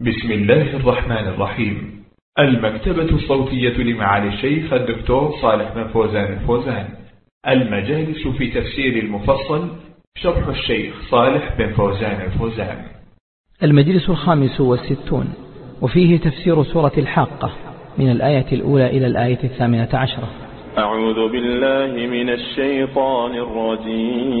بسم الله الرحمن الرحيم. المكتبة الصوتية لمعالي الشيخ الدكتور صالح بن فوزان الفوزان. المجالس في تفسير المفصل شرح الشيخ صالح بن فوزان الفوزان. المجلس الخامس والستون وفيه تفسير سورة الحاقة من الآية الأولى إلى الآية الثامنة عشرة. أعوذ بالله من الشيطان الرجيم.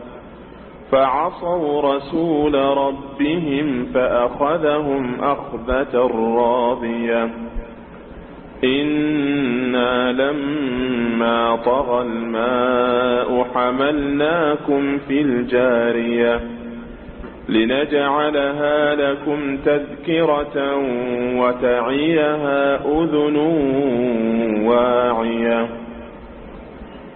فعصوا رسول ربهم فأخذهم أخذة رابية إنا لما طغى الماء حملناكم في الجارية لنجعلها لكم تذكرة وتعيها أذن واعية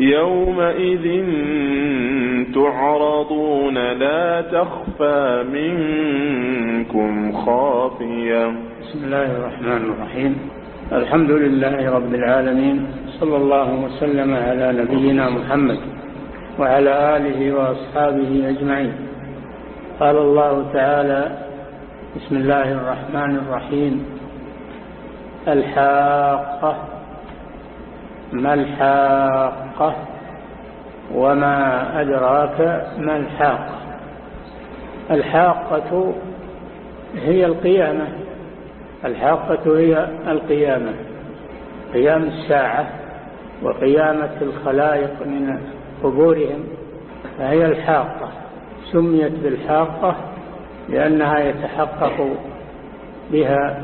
يومئذ تعرضون لا تخفى منكم خافية بسم الله الرحمن الرحيم. الحمد لله رب العالمين صلى الله وسلم على نبينا محمد وعلى آله وأصحابه أجمعين. قال الله تعالى بسم الله الرحمن الرحيم. الحاقة. ما الحاقة وما أدراك ما الحاقة الحاقة هي القيامة. الحاقة هي القيامة. قيام الساعة وقيامة الخلائق من قبورهم فهي الحاقة. سميت بالحاقة لأنها يتحقق بها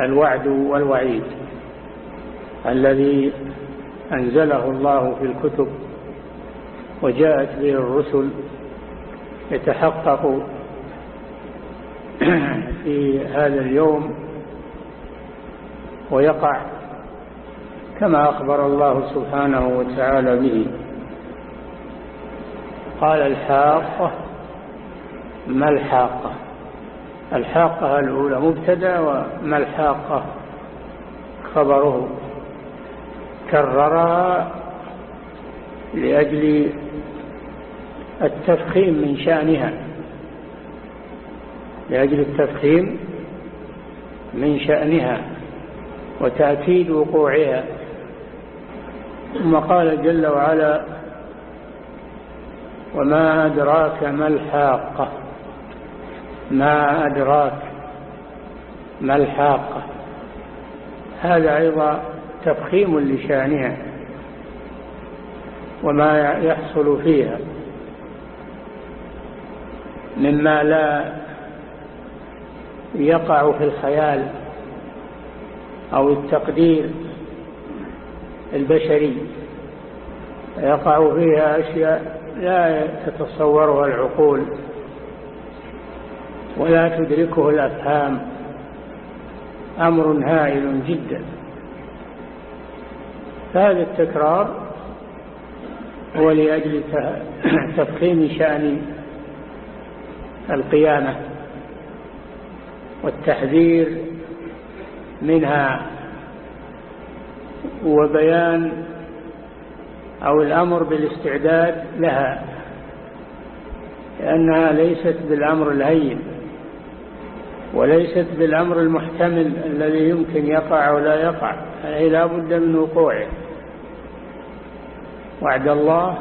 الوعد والوعيد. الذي أنزله الله في الكتب وجاءت به الرسل يتحقق في هذا اليوم ويقع كما أخبر الله سبحانه وتعالى به. قال الحاقة ما الحاقة؟ الحاقة الأولى مبتدأ وما الحاقة؟ خبره. كررها لأجل التفخيم من شأنها. لأجل التفخيم من شأنها وتأكيد وقوعها. ثم قال جل وعلا وما أدراك ما الحاقة. ما أدراك ما الحاقة. هذا أيضا تفخيم لشانها وما يحصل فيها مما لا يقع في الخيال أو التقدير البشري. يقع فيها أشياء لا تتصورها العقول ولا تدركه الأفهام. أمر هائل جدا. فهذا التكرار هو لأجل تفخيم شأن القيامة والتحذير منها وبيان أو الأمر بالاستعداد لها لأنها ليست بالأمر الهين وليست بالأمر المحتمل الذي يمكن يقع ولا يقع هذه لا بد من وقوعه. وعد الله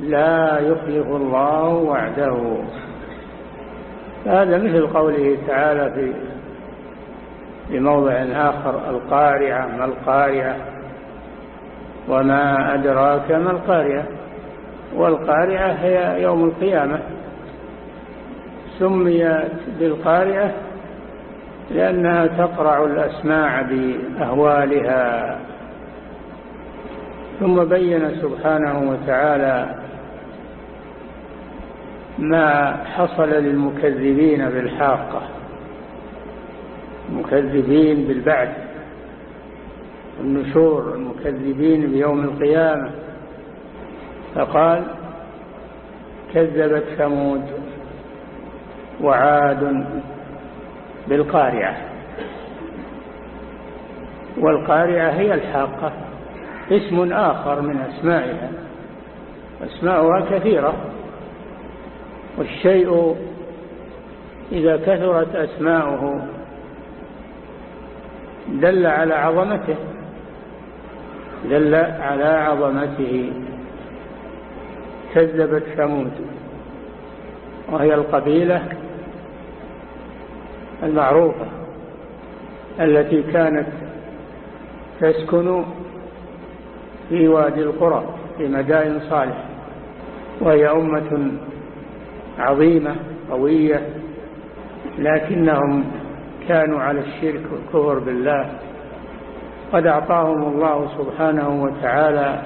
لا يخلف الله وعده. هذا مثل قوله تعالى في موضع آخر القارعة ما القارعة؟ وما أدراك ما القارعة؟ والقارعة هي يوم القيامة. سميت بالقارعة لأنها تقرع الأسماع بأهوالها. ثم بين سبحانه وتعالى ما حصل للمكذبين بالحاقة المكذبين بالبعث النشور المكذبين بيوم القيامة. فقال كذبت ثمود وعاد بالقارعة والقارعة هي الحاقة. اسم آخر من أسمائها. أسماؤها كثيرة. والشيء إذا كثرت أسماؤه دل على عظمته. دل على عظمته. كذبت ثمود. وهي القبيلة المعروفة التي كانت تسكن في وادي القرى في مدائن صالح. وهي أمة عظيمة قوية لكنهم كانوا على الشرك والكفر بالله. قد أعطاهم الله سبحانه وتعالى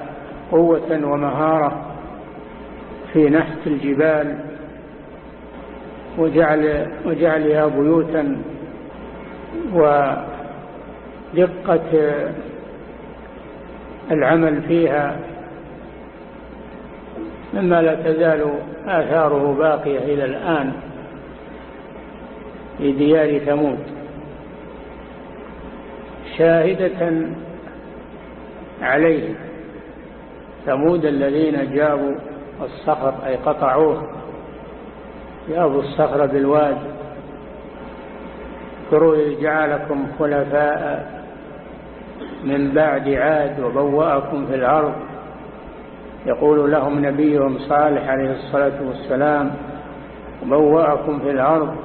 قوة ومهارة في نحت الجبال وجعل وجعلها بيوتا ودقة العمل فيها مما لا تزال آثاره باقية إلى الآن في ديار ثمود. شاهدة عليه ثمود الذين جابوا الصخر أي قطعوه جابوا الصخر بالواد إذ جعلكم خلفاء من بعد عاد وبوأكم في الأرض. يقول لهم نبيهم صالح عليه الصلاة والسلام وبوأكم في الأرض.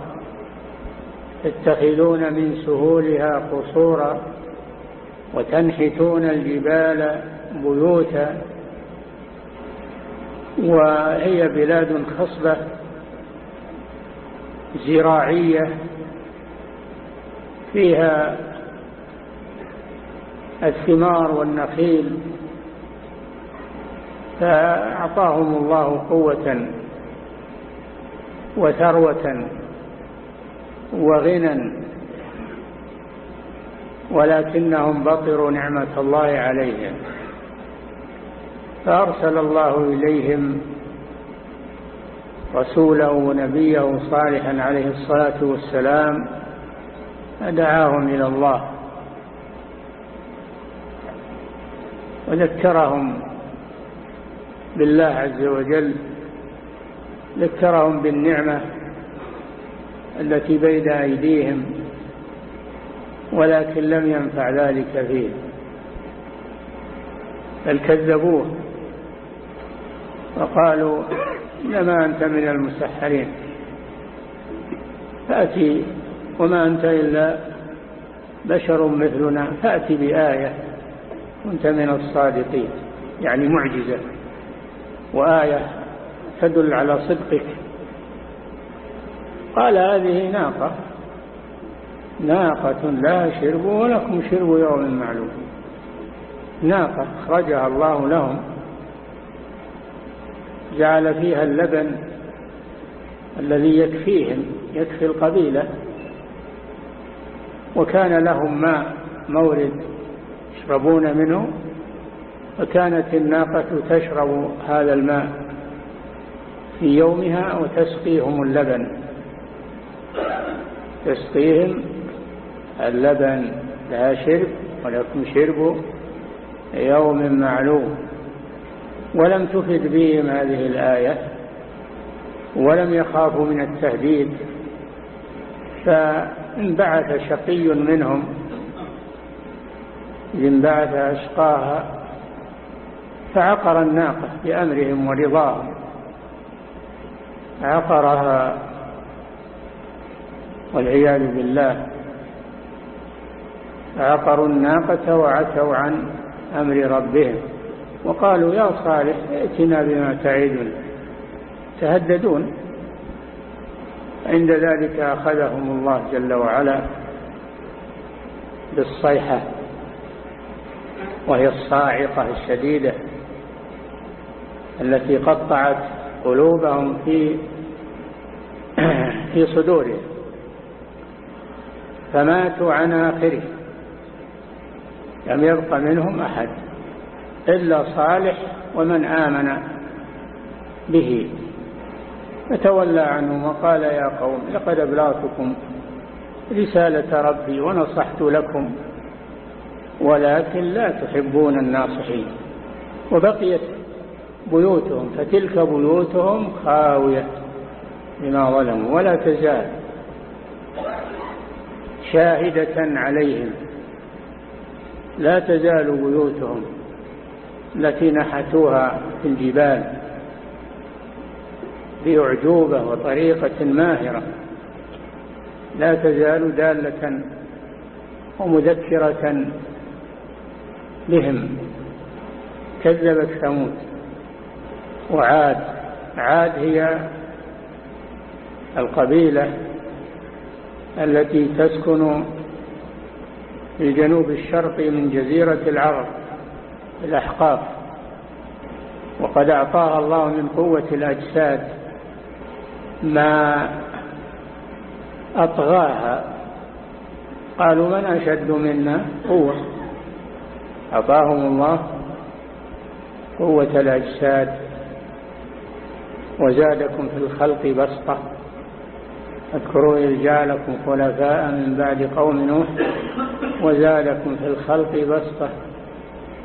تتخذون من سهولها قصورا وتنحتون الجبال بيوتا. وهي بلاد خصبة زراعية فيها الثمار والنخيل فأعطاهم الله قوة وثروة وغنى ولكنهم بطروا نعمة الله عليهم. فأرسل الله إليهم رسوله ونبيه صالحا عليه الصلاة والسلام فدعاهم إلى الله. وذكرهم بالله عز وجل ذكرهم بالنعمة التي بين أيديهم ولكن لم ينفع ذلك فيه. بل كذبوه وقالوا إنما أنت من المسحرين. فأتي وما أنت إلا بشر مثلنا فأتي بآية كنت من الصادقين يعني معجزة. وآية تدل على صدقك. قال هذه ناقة. ناقة لا شرب ولكم شرب يوم معلوم. ناقة أخرجها الله لهم. جعل فيها اللبن الذي يكفيهم يكفي القبيلة. وكان لهم ماء مورد. يشربون منه فكانت الناقة تشرب هذا الماء في يومها وتسقيهم اللبن. تسقيهم اللبن لها شرب ولكم شرب يوم معلوم. ولم تفد بهم هذه الآية ولم يخافوا من التهديد. فانبعث شقي منهم انبعث أشقاها فعقر الناقة بأمرهم ورضاهم. عقرها والعياذ بالله. عقروا الناقة وعتوا عن أمر ربهم. وقالوا يا صالح ائتنا بما تعيدنا تهددون. عند ذلك أخذهم الله جل وعلا بالصيحة. وهي الصاعقة الشديدة التي قطعت قلوبهم في في صدورهم. فماتوا عن آخره. لم يبق منهم أحد إلا صالح ومن آمن به. فتولى عنهم وقال يا قوم لقد أبلغتكم رسالة ربي ونصحت لكم. ولكن لا تحبون الناصحين. وبقيت بيوتهم فتلك بيوتهم خاوية بما ظلموا ولا تزال شاهدة عليهم. لا تزال بيوتهم التي نحتوها في الجبال بأعجوبة وطريقة ماهرة. لا تزال دالة ومذكرة بهم كذبت ثمود وعاد عاد هي القبيلة التي تسكن في الجنوب الشرقي من جزيرة العرب الأحقاف. وقد أعطاها الله من قوة الأجساد ما أطغاها. قالوا من أشد منا؟ قوة أعطاهم الله قوة الأجساد وزادكم في الخلق بسطة. اذكروا إذ جعلكم خلفاء من بعد قوم نوح وزادكم في الخلق بسطة.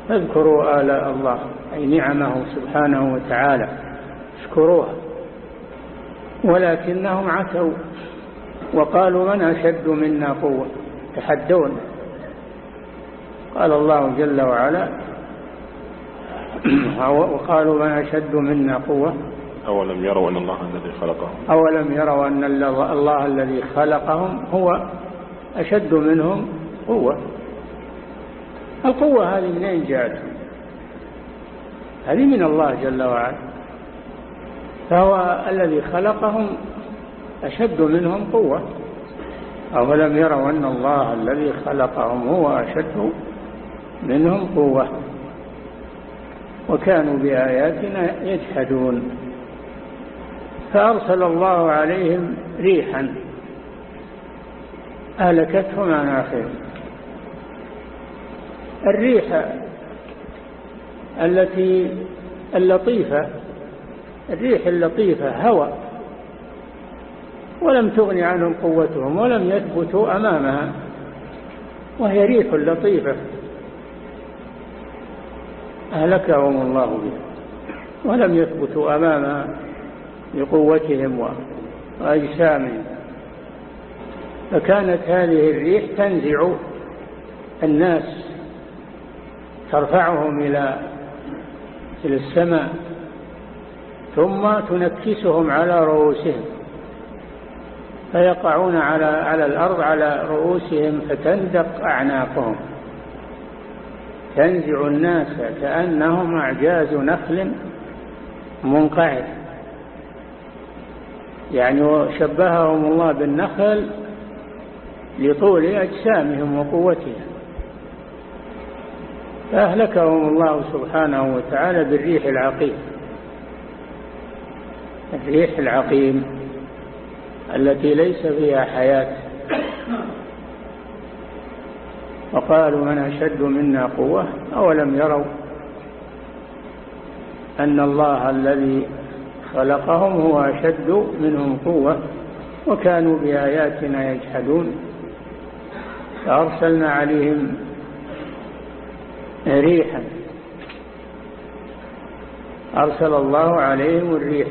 فاذكروا آلاء الله أي نعمه سبحانه وتعالى. اشكروها ولكنهم عتوا وقالوا من أشد منا قوة؟ تحدون. قال الله جل وعلا وقالوا من أشد منا قوة؟ أولم يروا أن الله الذي خلقهم. أولم يروا أن الله الذي خلقهم هو أشد منهم قوة. القوة هذه منين جاءت؟ هذه من الله جل وعلا. فهو الذي خلقهم أشد منهم قوة. أولم يروا أن الله الذي خلقهم هو أشد منهم قوة. وكانوا بآياتنا يجحدون. فأرسل الله عليهم ريحا أهلكتهم عن آخرهم. الريح التي اللطيفة الريح اللطيفة هوى. ولم تغن عنهم قوتهم ولم يثبتوا أمامها. وهي ريح لطيفة. أهلكهم الله بها ولم يثبتوا أمامها بقوتهم وأجسامهم. فكانت هذه الريح تنزع الناس ترفعهم إلى إلى السماء ثم تنكسهم على رؤوسهم فيقعون على على الأرض على رؤوسهم فتندق أعناقهم. تنزع الناس كأنهم أعجاز نخل منقعد. يعني شبههم الله بالنخل لطول أجسامهم وقوتها فأهلكهم الله سبحانه وتعالى بالريح العقيم. الريح العقيم التي ليس فيها حياة. وقالوا من أشد منا قوة؟ أولم يروا أن الله الذي خلقهم هو أشد منهم قوة وكانوا بآياتنا يجحدون. فأرسلنا عليهم ريحا. أرسل الله عليهم الريح.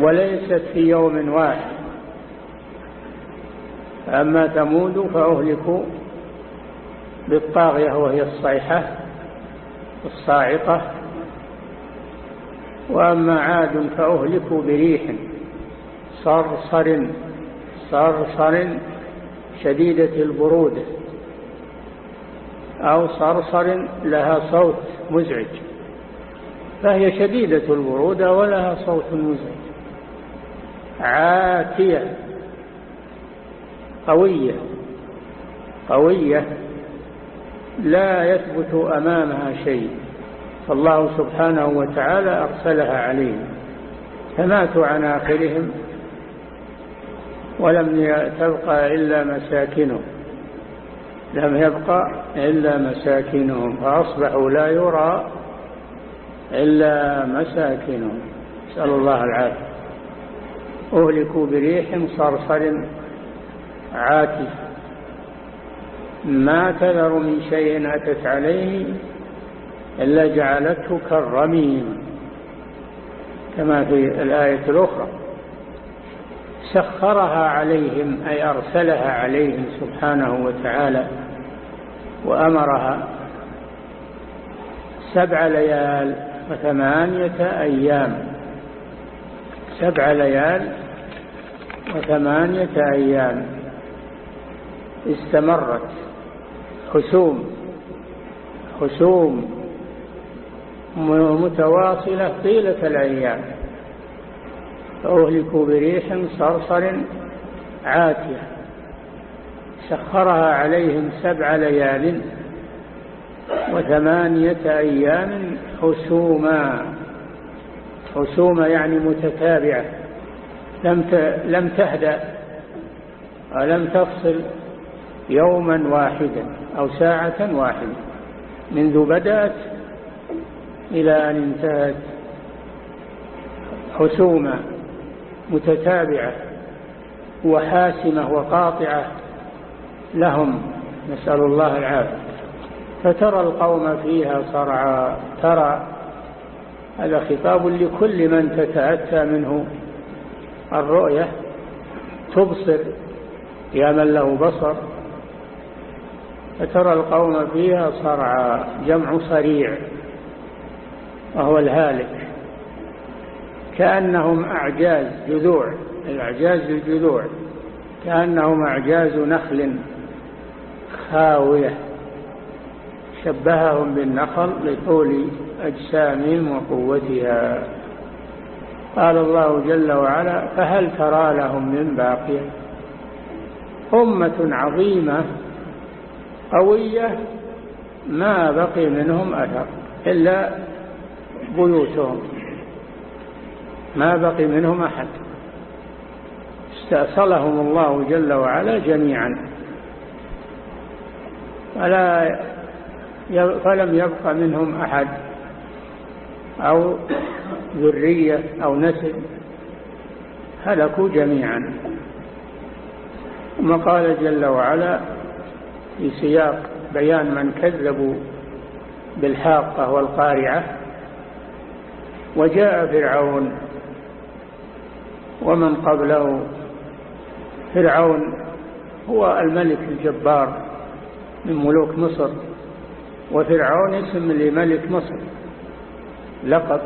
وليست في يوم واحد. أما ثمود فأهلكوا بالطاغية وهي الصيحة الصاعقة. وأما عاد فأهلكوا بريح صرصر صرصر شديدة البرودة أو صرصر لها صوت مزعج. فهي شديدة البرودة ولها صوت مزعج. عاتية قوية قوية لا يثبت أمامها شيء. فالله سبحانه وتعالى أرسلها عليهم. فماتوا عن آخرهم ولم تبقى إلا مساكنهم. لم يبقى إلا مساكنهم فأصبحوا لا يرى إلا مساكنهم. نسأل الله العافية. أهلكوا بريح صرصر عاتف ما تذر من شيء أتت عليه إلا جعلته كالرميم كما في الآية الأخرى. سخرها عليهم أي أرسلها عليهم سبحانه وتعالى وأمرها سبع ليال وثمانية أيام. سبع ليال وثمانية أيام. استمرت. خسوم خسوم متواصلة طيلة الأيام. فأهلكوا بريح صرصر عاتية. سخرها عليهم سبع ليال وثمانية أيام حسوما حسوما يعني متتابعة. لم لم تهدأ ولم تفصل. يوما واحدا أو ساعة واحدة. منذ بدأت إلى أن انتهت حسوما متتابعة وحاسمة وقاطعة لهم. نسأل الله العافية. فترى القوم فيها صرعا. ترى هذا خطاب لكل من تتأتى منه. الرؤية تبصر. يا من له بصر. فترى القوم فيها صرعا جمع صريع وهو الهالك. كأنهم أعجاز جذوع الأعجاز الجذوع. كأنهم أعجاز نخل خاوية. شبههم بالنخل لطول أجسامهم وقوتها. قال الله جل وعلا فهل ترى لهم من باقية؟ أمة عظيمة. قوية ما بقي منهم أثر إلا بيوتهم. ما بقي منهم أحد. استأصلهم الله جل وعلا جميعا. فلا فلم يبق منهم أحد. أو ذرية أو نسل. هلكوا جميعا. ثم قال جل وعلا في سياق بيان من كذبوا بالحاقة والقارعة وجاء فرعون ومن قبله. فرعون هو الملك الجبار من ملوك مصر وفرعون اسم لملك مصر لقب.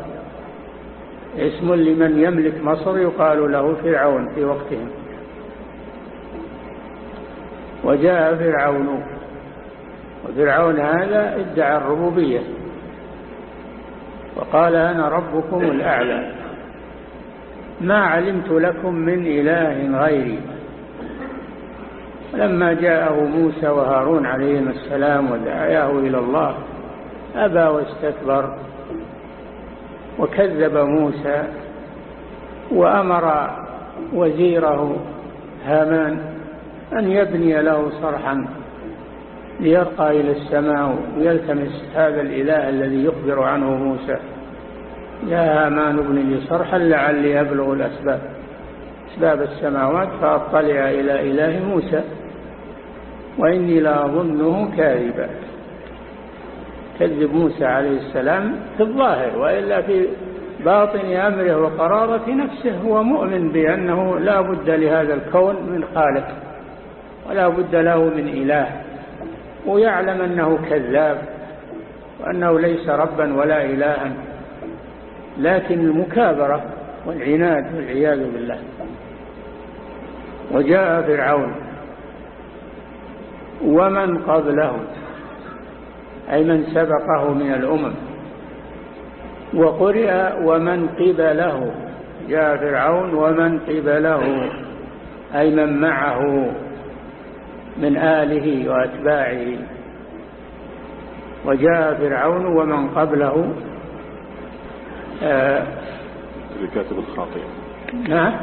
اسم لمن يملك مصر يقال له فرعون في وقتهم. وجاء فرعون. وفرعون هذا ادعى الربوبية. وقال أنا ربكم الأعلى. ما علمت لكم من إله غيري. لما جاءه موسى وهارون عليهما السلام ودعاه إلى الله أبى واستكبر. وكذب موسى وأمر وزيره هامان. أن يبني له صرحا ليرقى إلى السماء ويلتمس هذا الإله الذي يخبر عنه موسى. يا هامان ابن لي صرحا لعلي أبلغ الأسباب. أسباب السماوات فأطلع إلى إله موسى. وإني لأظنه كاذبا. كذب موسى عليه السلام في الظاهر وإلا في باطن أمره وقرارة نفسه. هو مؤمن بأنه لا بد لهذا الكون من خالق. ولا بد له من إله. ويعلم أنه كذاب وأنه ليس ربا ولا إلها. لكن المكابرة والعناد والعياذ بالله. وجاء فرعون. ومن قبله؟ أي من سبقه من الأمم. وقرئ ومن قبله؟ جاء فرعون ومن قبله. أي من معه؟ من آله وأتباعه وجاء فرعون ومن قبله المؤتفكات بالخاطئة. نعم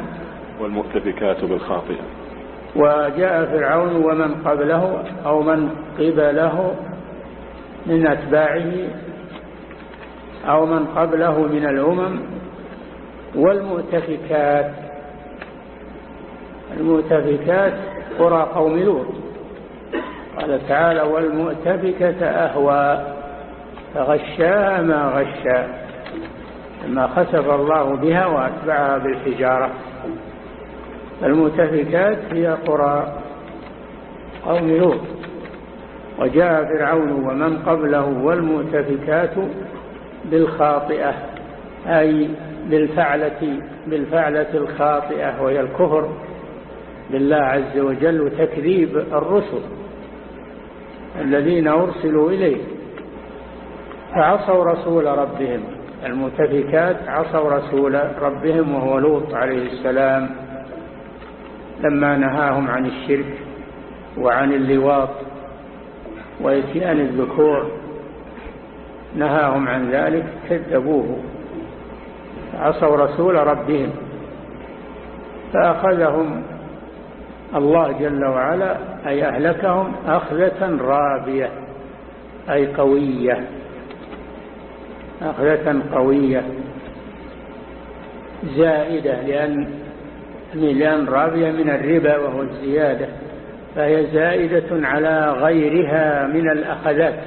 والمؤتفكات بالخاطئة. وجاء فرعون ومن قبله أو من قبله من أتباعه أو من قبله من الأمم والمؤتفكات. المؤتفكات قرى قوم لوط. قال تعالى والمؤتفكة أهوى فغشاها ما غشا لما خسف الله بها وأتبعها بالحجارة. المؤتفكات هي قرى قوم لوط وجاء فرعون ومن قبله والمؤتفكات بالخاطئة أي بالفعلة, بالفعلة الخاطئة وهي الكفر بالله عز وجل وتكذيب الرسل. الذين أرسلوا إليه. فعصوا رسول ربهم. المتفكات عصوا رسول ربهم وهو لوط عليه السلام لما نهاهم عن الشرك وعن اللواط وإتيان الذكور. نهاهم عن ذلك كذبوه. عصوا رسول ربهم. فأخذهم الله جل وعلا أي أهلكهم أخذة رابية أي قوية. أخذة قوية. زائدة لأن ميلان رابية من الربا وهو الزيادة فهي زائدة على غيرها من الأخذات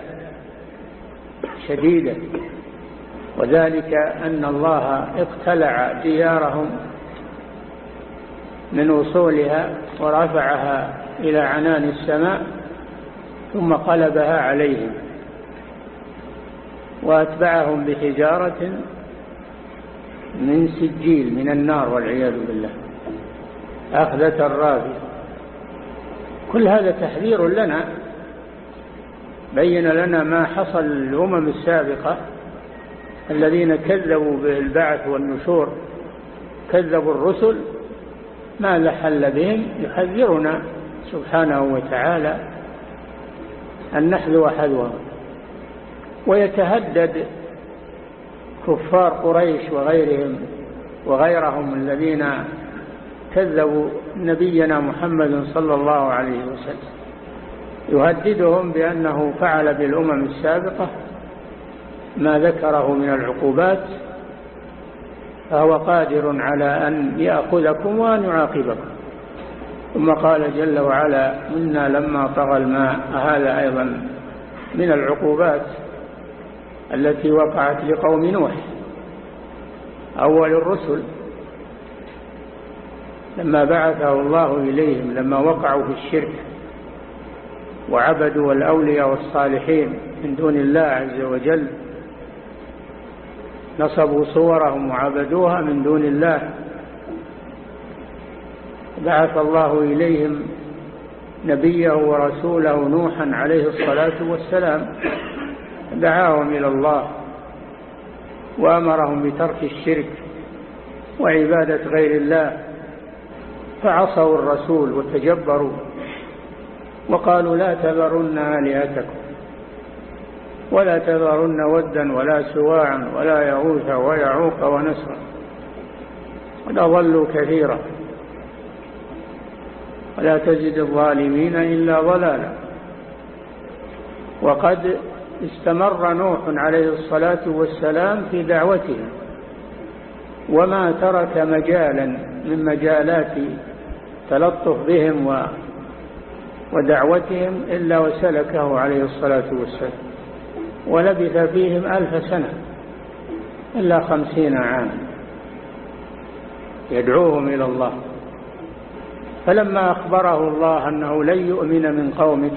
شديدة. وذلك أن الله اقتلع ديارهم من وصولها ورفعها إلى عنان السماء ثم قلبها عليهم وأتبعهم بحجارة من سجيل من النار والعياذ بالله. أخذة الرافية كل هذا تحذير لنا. بين لنا ما حصل للأمم السابقة. الذين كذبوا بالبعث والنشور. كذبوا الرسل. ما لحل بهم يحذرنا سبحانه وتعالى أن نحذو حذوهم. ويتهدد كفار قريش وغيرهم وغيرهم الذين كذبوا نبينا محمد صلى الله عليه وسلم. يهددهم بأنه فعل بالأمم السابقة ما ذكره من العقوبات فهو قادر على أن يأخذكم وأن يعاقبكم. ثم قال جل وعلا إنا لما طغى الماء هذا أيضا من العقوبات التي وقعت لقوم نوح أول الرسل. لما بعثه الله إليهم لما وقعوا في الشرك وعبدوا الأولياء والصالحين من دون الله عز وجل نصبوا صورهم وعبدوها من دون الله. بعث الله إليهم نبيه ورسوله نوحا عليه الصلاة والسلام. دعاهم إلى الله وأمرهم بترك الشرك وعبادة غير الله. فعصوا الرسول وتجبروا وقالوا لا تذرن آلهتكم. ولا تذرن ودا ولا سواعا ولا يغوث ويعوق ونسرا. قد أضلوا كثيرا. ولا تزد الظالمين إلا ضلالا. وقد استمر نوح عليه الصلاة والسلام في دعوته وما ترك مجالا من مجالات تلطف بهم ودعوتهم إلا وسلكه عليه الصلاة والسلام. ولبث فيهم ألف سنة إلا خمسين عاما. يدعوهم إلى الله. فلما أخبره الله أنه لن يؤمن من قومك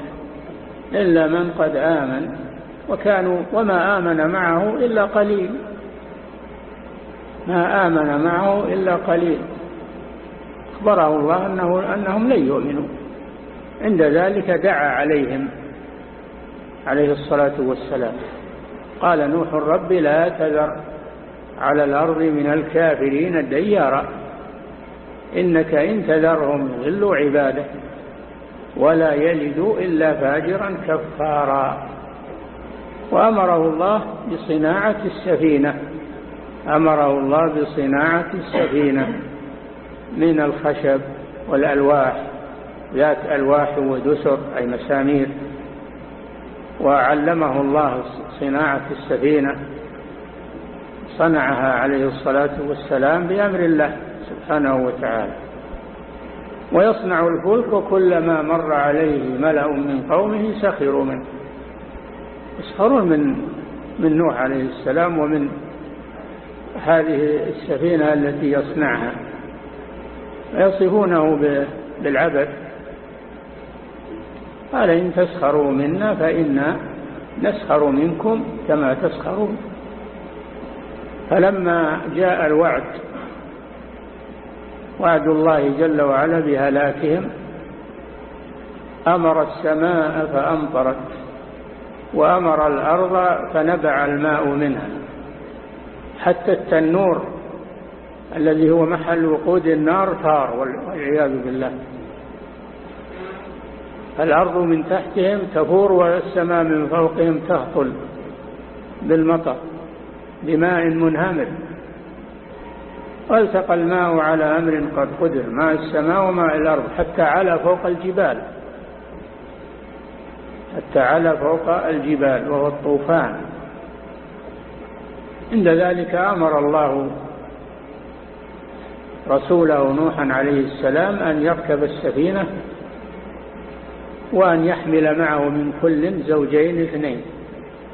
إلا من قد آمن وكانوا وما آمن معه إلا قليل. ما آمن معه إلا قليل. أخبره الله أنه أنهم لن يؤمنوا. عند ذلك دعا عليهم. عليه الصلاة والسلام. قال نوح رب لا تذر على الأرض من الكافرين ديارا. إنك إن تذرهم يضلوا عباده ولا يلدوا إلا فاجرا كفارا. وأمره الله بصناعة السفينة. أمره الله بصناعة السفينة من الخشب والألواح. ذات ألواح ودسر أي مسامير. وعلمه الله صناعة السفينة صنعها عليه الصلاة والسلام بأمر الله سبحانه وتعالى. ويصنع الفلك كلما مر عليه ملأ من قومه سخروا منه. يسخرون من من نوح عليه السلام ومن هذه السفينة التي يصنعها. ويصفونه بالعبث. قال إن تسخروا منا فإنا نسخر منكم كما تسخرون. فلما جاء الوعد وعد الله جل وعلا بهلاكهم أمر السماء فأمطرت وأمر الأرض فنبع الماء منها. حتى التنور الذي هو محل وقود النار ثار والعياذ بالله. الأرض من تحتهم تفور والسماء من فوقهم تهطل بالمطر بماء منهمر. والتقى الماء على أمر قد قدر ماء السماء وماء الأرض حتى على فوق الجبال. حتى على فوق الجبال وهو الطوفان. عند ذلك أمر الله رسوله نوحا عليه السلام أن يركب السفينة وأن يحمل معه من كل زوجين اثنين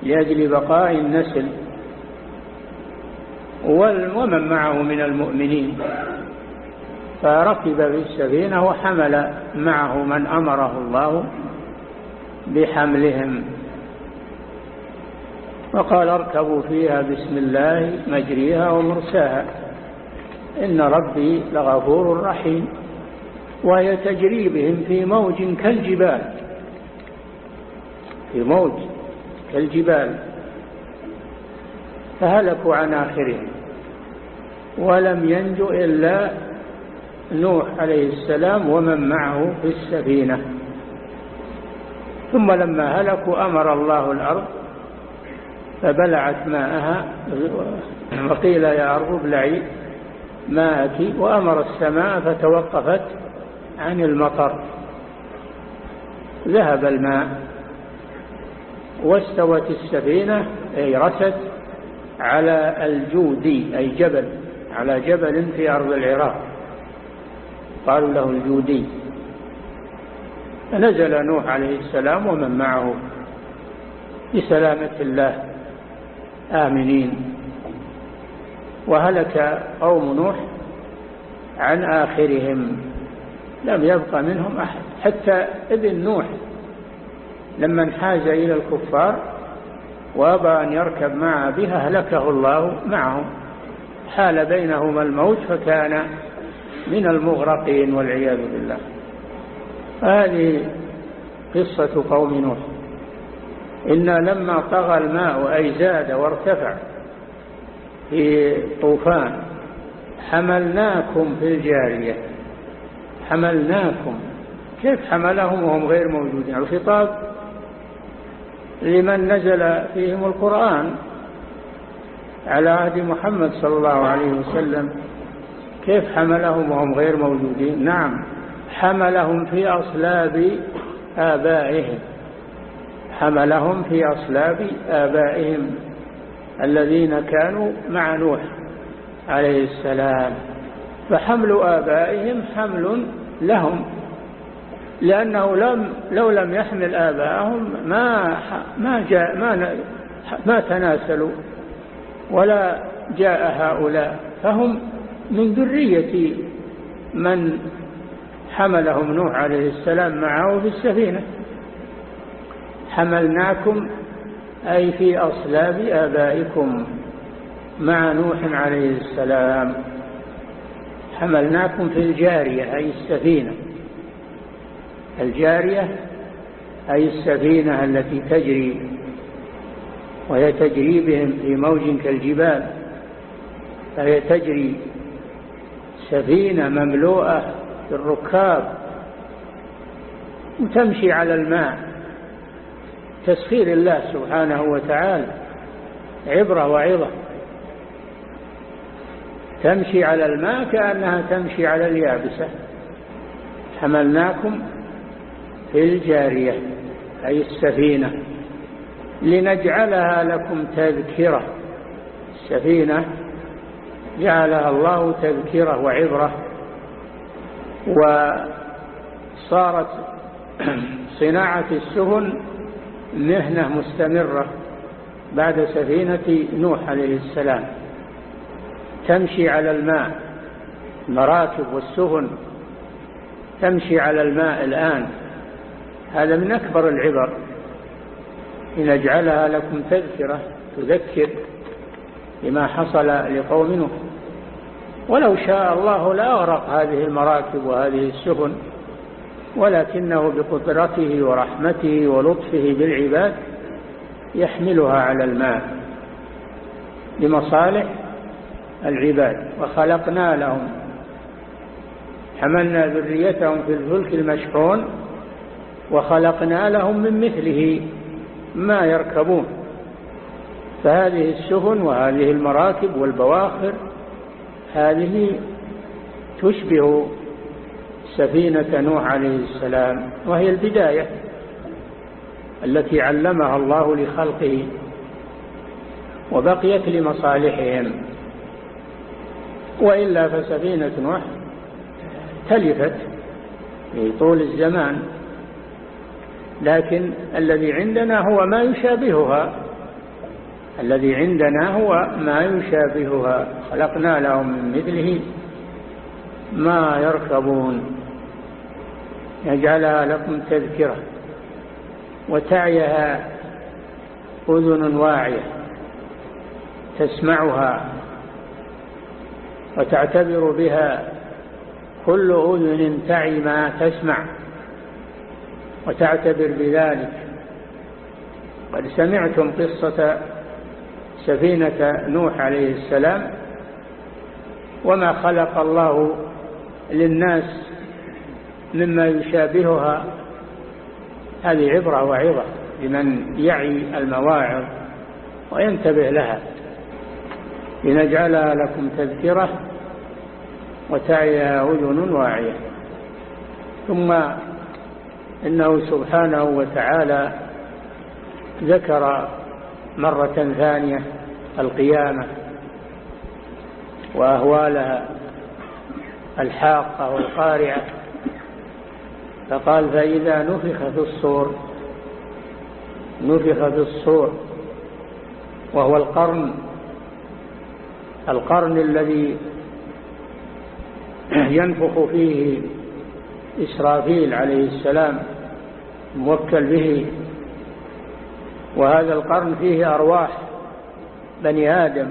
لأجل بقاء النسل. ومن معه من المؤمنين. فركب في السفينة وحمل معه من أمره الله بحملهم. وقال اركبوا فيها بسم الله مجريها ومرساها. إن ربي لغفور رحيم. وهي تجري بهم في موج كالجبال. في موج كالجبال. فهلكوا عن آخرهم. ولم ينجو إلا نوح عليه السلام ومن معه في السفينة. ثم لما هلكوا أمر الله الأرض فبلعت ماءها وقيل يا أرض ابلعي ماءك وأمر السماء فتوقفت عن المطر. ذهب الماء واستوت السفينة أي رست على الجودي أي جبل على جبل في أرض العراق. قالوا له الجودي. فنزل نوح عليه السلام ومن معه بسلامة الله. آمنين. وهلك قوم نوح عن آخرهم. لم يبقى منهم أحد. حتى ابن نوح لما انحاز إلى الكفار وأبى أن يركب مع بها هلكه الله معهم. حال بينهما الموت فكان من المغرقين والعياذ بالله. هذه قصة قوم نوح. إنا لما طغى الماء أي زاد وارتفع في طوفان حملناكم في الجارية. حملناكم. كيف حملهم وهم غير موجودين؟ الخطاب لمن نزل فيهم القرآن على عهد محمد صلى الله عليه وسلم. كيف حملهم وهم غير موجودين؟ نعم حملهم في أصلاب آبائهم. حملهم في أصلاب آبائهم الذين كانوا مع نوح عليه السلام. فحمل آبائهم حمل لهم لأنه لم لو لم يحمل آباءهم ما ما جاء ما ما تناسلوا ولا جاء هؤلاء. فهم من ذرية من حملهم نوح عليه السلام معه في السفينة. حملناكم أي في أصلاب آبائكم مع نوح عليه السلام. حملناكم في الجارية أي السفينة. الجارية أي السفينة التي تجري وهي تجري بهم في موج كالجبال. فهي تجري سفينة مملوءة بالركاب وتمشي على الماء. تسخير الله سبحانه وتعالى عبرة وعظة. تمشي على الماء كأنها تمشي على اليابسة. حملناكم في الجارية أي السفينة. لنجعلها لكم تذكرة. السفينة جعلها الله تذكرة وعبرة. وصارت صناعة السفن مهنة مستمرة. بعد سفينة نوح عليه السلام. تمشي على الماء. المراكب والسفن تمشي على الماء الآن. هذا من أكبر العبر. لنجعلها لكم تذكرة تذكر بما حصل لقوم ولو شاء الله لأغرق هذه المراكب وهذه السفن ولكنه بقدرته ورحمته ولطفه بالعباد يحملها على الماء. لمصالح العباد وخلقنا لهم. حملنا ذريتهم في الفلك المشحون وخلقنا لهم من مثله ما يركبون. فهذه السفن وهذه المراكب والبواخر هذه تشبه سفينة نوح عليه السلام وهي البداية التي علمها الله لخلقه وبقيت لمصالحهم. وإلا فسفينة نوح تلفت في طول الزمان. لكن الذي عندنا هو ما يشابهها الذي عندنا هو ما يشابهها. خلقنا لهم من مثله ما يركبون. يجعلها لكم تذكرة وتعيها أذن واعية تسمعها. وتعتبر بها كل أذن تعي ما تسمع وتعتبر بذلك. قد سمعتم قصة سفينة نوح عليه السلام وما خلق الله للناس مما يشابهها. هذه عبرة وعظة لمن يعي المواعظ وينتبه لها. لنجعلها لكم تذكرة وتعيها أذن واعية. ثم إنه سبحانه وتعالى ذكر مرة ثانية القيامة وأهوالها الحاقة والقارعة. فقال فإذا نفخ في الصور نفخ في الصور وهو القرن القرن الذي ينفخ فيه إسرافيل عليه السلام موكل به. وهذا القرن فيه أرواح بني آدم.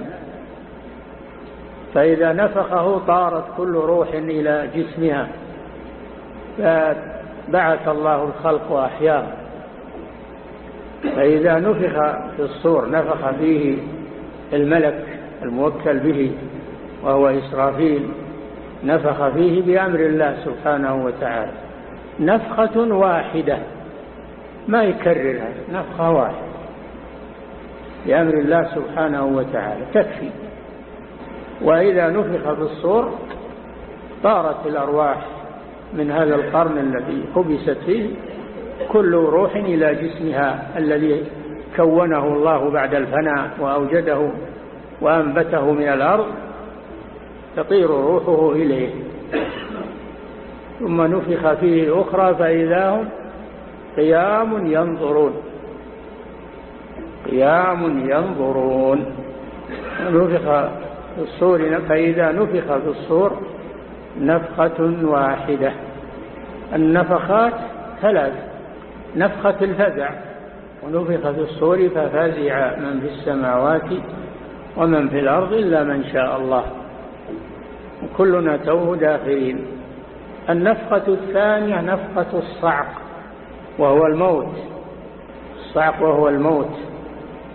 فإذا نفخه طارت كل روح إلى جسمها فبعث الله الخلق وأحياه فإذا نفخ في الصور نفخ فيه الملك الموكل به وهو إسرافيل. نفخ فيه بأمر الله سبحانه وتعالى. نفخة واحدة. ما يكررها نفخة واحدة. بأمر الله سبحانه وتعالى. تكفي. وإذا نفخ في الصور طارت الأرواح من هذا القرن الذي حبست فيه كل روح إلى جسمها الذي كونه الله بعد الفناء وأوجده وأنبته من الأرض. تطير روحه إليه. ثم نفخ فيه أخرى فإذا هم قيام ينظرون. قيام ينظرون. نفخ في الصور فإذا نفخ في الصور نفخة واحدة. النفخات ثلاث نفخة الفزع. ونفخ في الصور ففزع من في السماوات ومن في الأرض إلا من شاء الله. كلنا توه داخلين. النفخة الثانية نفخة الصعق وهو الموت. الصعق وهو الموت.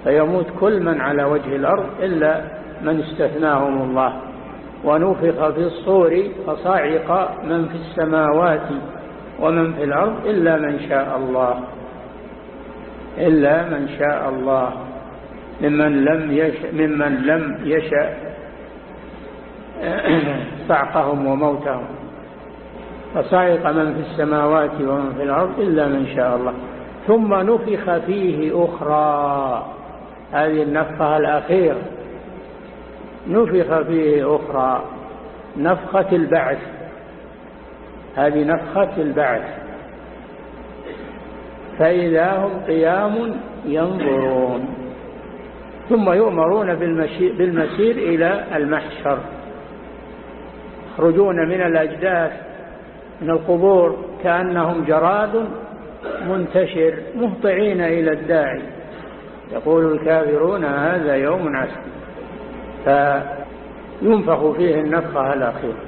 فيموت كل من على وجه الأرض إلا من استثناهم الله. ونفخ في الصور فصعق من في السماوات ومن في الأرض إلا من شاء الله. إلا من شاء الله. ممن لم يشأ, ممن لم يشأ صعقهم وموتهم. فصعق من في السماوات ومن في الأرض إلا من شاء الله. ثم نفخ فيه أخرى. هذه النفخة الأخيرة. نفخ فيه أخرى. نفخة البعث. هذه نفخة البعث. فإذا هم قيام ينظرون. ثم يؤمرون بالمسير إلى المحشر. يخرجون من الأجداث من القبور كأنهم جراد منتشر مهطعين إلى الداعي. يقول الكافرون هذا يوم عسر. فينفخ فيه النفخة الأخيرة.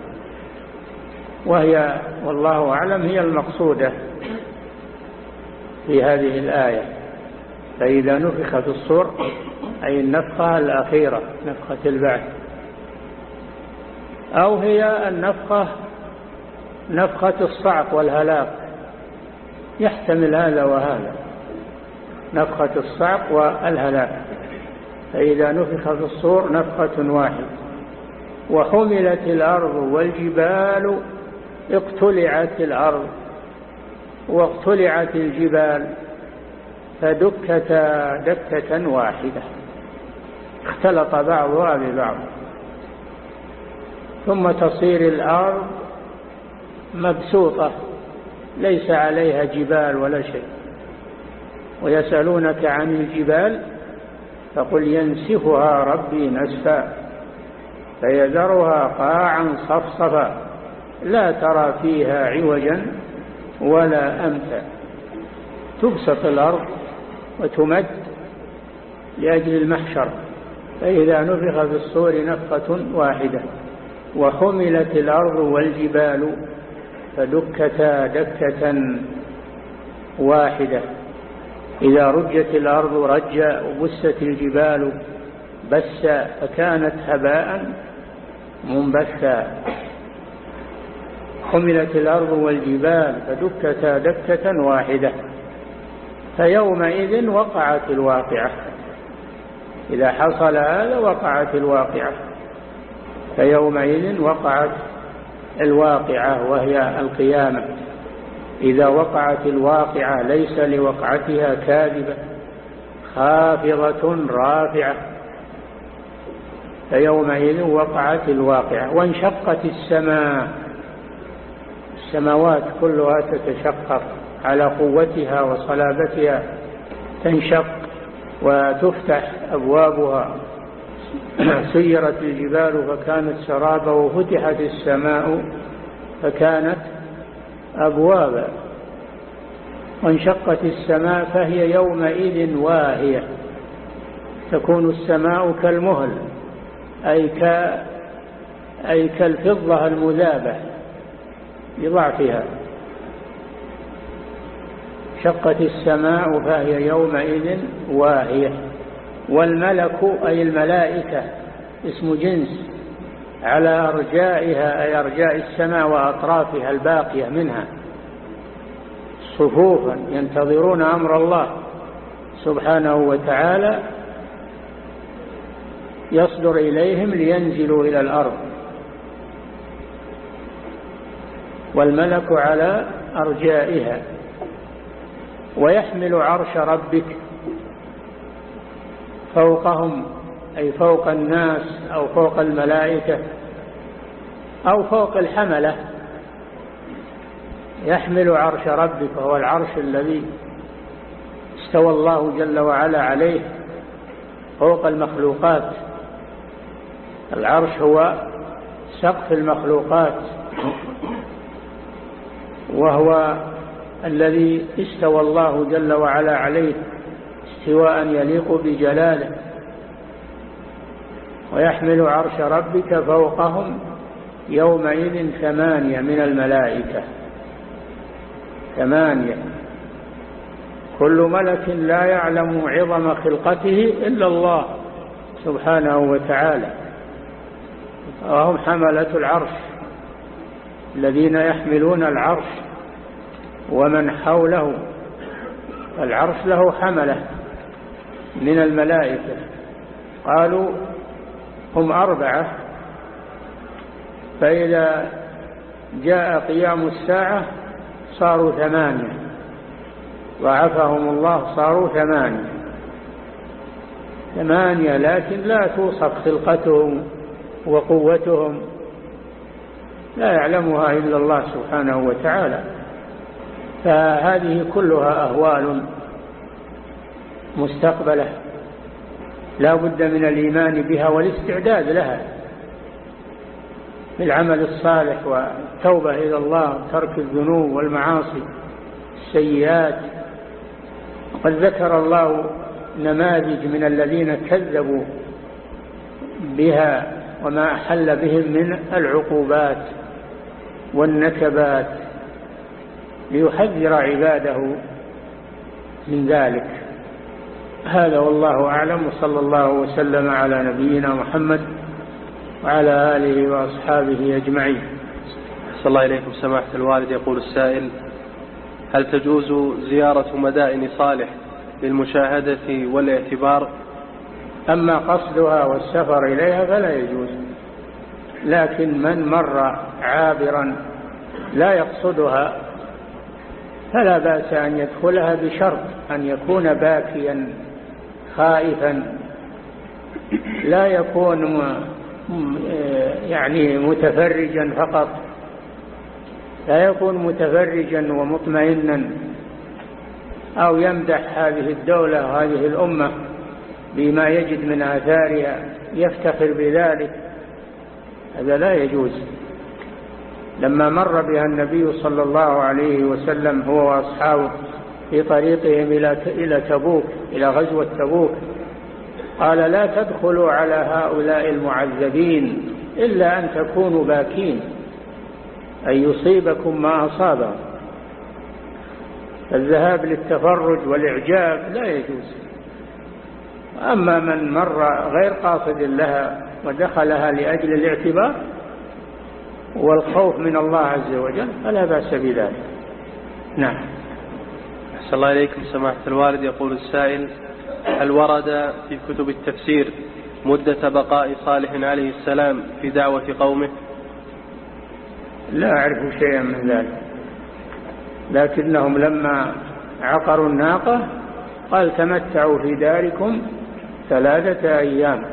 وهي والله أعلم هي المقصودة في هذه الآية. فإذا نفخ في الصور أي النفخة الأخيرة نفخة البعث. أو هي النفخة نفخة الصعق والهلاك. يحتمل هذا وهذا نفخة الصعق والهلاك. فإذا نفخ في الصور نفخة واحدة وحملت الأرض والجبال اقتلعت الأرض. واقتلعت الجبال فدكتا دكة واحدة. اختلط بعضها ببعض. ثم تصير الأرض مبسوطة ليس عليها جبال ولا شيء. ويسألونك عن الجبال فقل ينسفها ربي نسفا فيذرها قاعا صفصفا لا ترى فيها عوجا ولا أمتا. تبسط الأرض وتمد لأجل المحشر فإذا نفخ في الصور نفخة واحدة. وحملت الأرض والجبال فدكتا دكة واحدة. إذا رجت الأرض رجا وبست الجبال بسا فكانت هباء منبثا. حملت الأرض والجبال فدكتا دكة واحدة. فيومئذ وقعت الواقعة. إذا حصل هذا وقعت الواقعة. فيومئذ وقعت الواقعة وهي القيامة. إذا وقعت الواقعة ليس لوقعتها كاذبة خافضة رافعة. فيومئذ وقعت الواقعة وانشقت السماء. السماوات كلها تتشقق على قوتها وصلابتها تنشق وتفتح أبوابها. سيرت الجبال فكانت سرابا وفتحت السماء فكانت أبوابا وانشقت السماء فهي يومئذ واهية. تكون السماء كالمهل أي, ك... أي كالفضة المذابة بضعفها شقت السماء فهي يومئذ واهية. والملك أي الملائكة اسم جنس على أرجائها أي أرجاء السماء وأطرافها الباقية منها. صفوفا ينتظرون أمر الله سبحانه وتعالى يصدر إليهم لينزلوا إلى الأرض. والملك على أرجائها. ويحمل عرش ربك فوقهم أي فوق الناس أو فوق الملائكة أو فوق الحملة يحمل عرش ربك وهو العرش الذي استوى الله جل وعلا عليه فوق المخلوقات. العرش هو سقف المخلوقات وهو الذي استوى الله جل وعلا عليه استواء يليق بجلاله. ويحمل عرش ربك فوقهم يومئذ ثمانية من الملائكة. ثمانية. كل ملك لا يعلم عظم خلقته إلا الله سبحانه وتعالى. وهم حملة العرش. الذين يحملون العرش ومن حوله. العرش له حملة. من الملائكة. قالوا هم أربعة. فإذا جاء قيام الساعة صاروا ثمانية. وعفهم الله صاروا ثمانية. ثمانية لكن لا توصف خلقتهم وقوتهم. لا يعلمها إلا الله سبحانه وتعالى. فهذه كلها أهوال مستقبلة. لا بد من الإيمان بها والاستعداد لها. بالعمل الصالح والتوبة إلى الله ترك الذنوب والمعاصي السيئات. وقد ذكر الله نماذج من الذين كذبوا بها وما أحل بهم من العقوبات والنكبات ليحذر عباده من ذلك. هذا والله أعلم وصلى الله وسلم على نبينا محمد وعلى آله وأصحابه أجمعين. صلى الله إليكم سماحة الوالد يقول السائل هل تجوز زيارة مدائن صالح للمشاهدة والاعتبار؟ أما قصدها والسفر إليها فلا يجوز لكن من مر عابرا لا يقصدها فلا بأس أن يدخلها بشرط أن يكون باكيا. خائفا. لا يكون يعني متفرجا فقط. لا يكون متفرجا ومطمئنا. أو يمدح هذه الدولة وهذه الأمة بما يجد من آثارها يفتخر بذلك. هذا لا يجوز. لما مر بها النبي صلى الله عليه وسلم هو وأصحابه في طريقهم إلى تبوك إلى غزوة تبوك. قال لا تدخلوا على هؤلاء المعذبين إلا أن تكونوا باكين أن يصيبكم ما أصابهم الذهاب للتفرج والإعجاب لا يجوز. أما من مر غير قاصد لها ودخلها لأجل الاعتبار والخوف من الله عز وجل فلا بأس بذلك. نعم. أحسن الله إليكم سماحة الوالد. يقول السائل هل ورد في كتب التفسير مدة بقاء صالح عليه السلام في دعوة قومه؟ لا أعرف شيئا من ذلك. لكنهم لما عقروا الناقة قال تمتعوا في داركم ثلاثة أيام.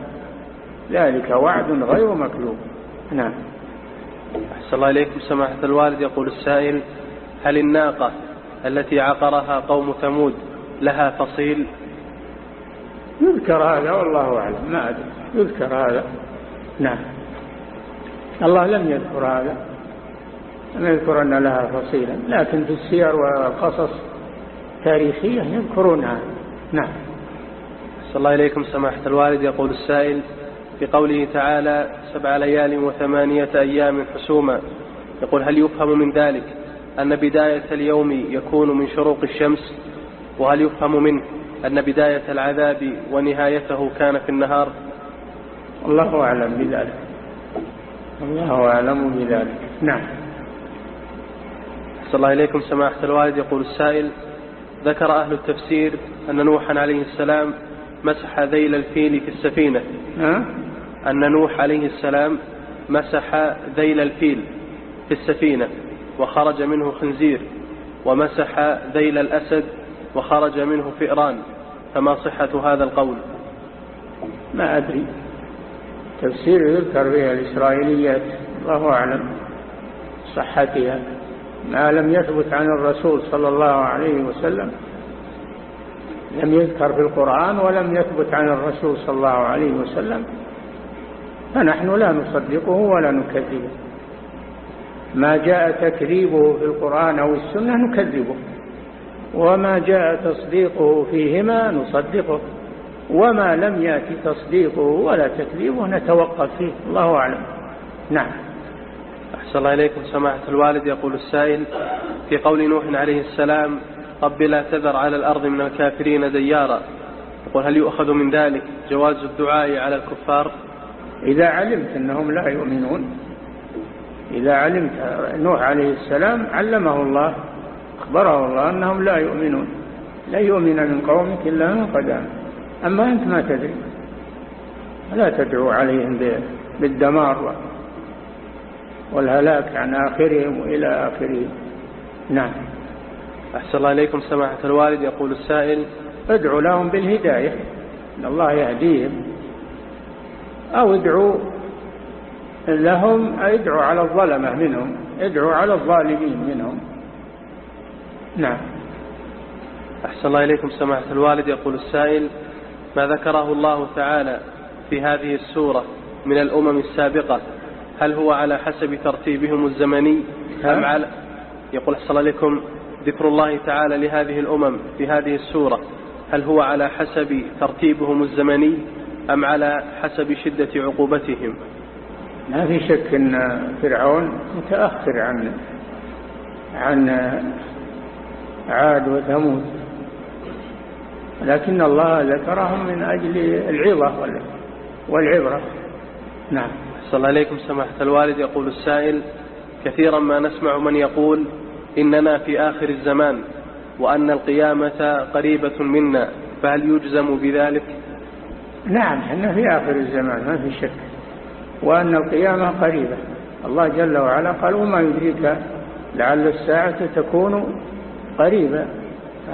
ذلك وعد غير مكذوب. نعم. أحسن الله إليكم سماحة الوالد. يقول السائل هل الناقة التي عقرها قوم ثمود لها فصيل. يذكر هذا والله أعلم. ما أدري. يذكر هذا. نعم. الله لم يذكر هذا. لم يذكر أن لها فصيلا. لكن في السير والقصص تاريخية يذكرونها نعم. صلى الله إليكم سماحة الوالد. يقول السائل في قوله تعالى سبع ليال وثمانية أيام حسوما. يقول هل يفهم من ذلك؟ أن بداية اليوم يكون من شروق الشمس؟ وهل يفهم منه أن بداية العذاب ونهايته كان في النهار؟ الله أعلم بذلك. الله أعلم بذلك. نعم. صلى الله إليكم سماحة الوالد. يقول السائل ذكر أهل التفسير أن نوحا عليه السلام مسح ذيل الفيل في السفينة. ها؟ أن نوح عليه السلام مسح ذيل الفيل في السفينة. وخرج منه خنزير ومسح ذيل الأسد وخرج منه فئران. فما صحة هذا القول؟ ما أدري. تفسير يذكر بها الإسرائيليات الله أعلم. صحتها. ما لم يثبت عن الرسول صلى الله عليه وسلم. لم يذكر في القرآن ولم يثبت عن الرسول صلى الله عليه وسلم. فنحن لا نصدقه ولا نكذبه. ما جاء تكذيبه في القرآن أو السنة نكذبه وما جاء تصديقه فيهما نصدقه وما لم يأتي تصديقه ولا تكذيبه نتوقف فيه الله أعلم. نعم. أحسن الله إليكم. سماحة الوالد يقول السائل في قول نوح عليه السلام رب لا تذر على الأرض من الكافرين ديارا. يقول هل يؤخذ من ذلك جواز الدعاء على الكفار؟ إذا علمت أنهم لا يؤمنون إذا علمت نوح عليه السلام علمه الله أخبره الله أنهم لا يؤمنون لا يؤمن من قومك إلا من قد أما أنت ما تدري لا تدعو عليهم بالدمار والهلاك عن آخرهم وإلى آخرهم. نعم. أحسن الله إليكم سماحة الوالد يقول السائل ادعو لهم بالهداية إن الله يهديهم أو ادعو لهم ادعو على الظلمة منهم ادعو على الظالمين منهم. نعم. أحسن الله إليكم سماحة الوالد. يقول السائل ما ذكره الله تعالى في هذه السورة من الأمم السابقة هل هو على حسب ترتيبهم الزمني أم على؟ يقول أحسن الله إليكم ذكر الله تعالى لهذه الأمم في هذه السورة هل هو على حسب ترتيبهم الزمني أم على حسب شدة عقوبتهم؟ ما في شك أن فرعون متأخر عن عن عاد وثمود. لكن الله ذكرهم من أجل العظة والعبرة. نعم. صلى الله عليكم سماحة الوالد يقول السائل كثيرا ما نسمع من يقول إننا في آخر الزمان وأن القيامة قريبة منا فهل يجزم بذلك؟ نعم إحنا في آخر الزمان ما في شك. وأن القيامة قريبة. الله جل وعلا قال وما يدريك لعل الساعة تكون قريبة.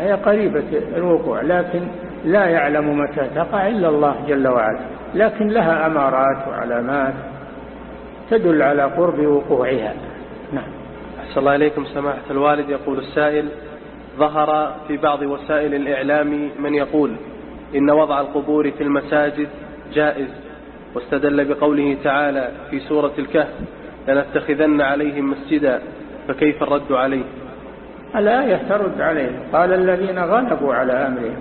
هي قريبة الوقوع لكن لا يعلم متى تقع إلا الله جل وعلا. لكن لها أمارات وعلامات تدل على قرب وقوعها. نعم. أحسن الله إليكم. سماحة الوالد يقول السائل ظهر في بعض وسائل الإعلام من يقول إن وضع القبور في المساجد جائز واستدل بقوله تعالى في سورة الكهف لنتخذن عليهم مسجدا فكيف الرد عليه؟ الآية ترد عليه. قال الذين غلبوا على أمرهم.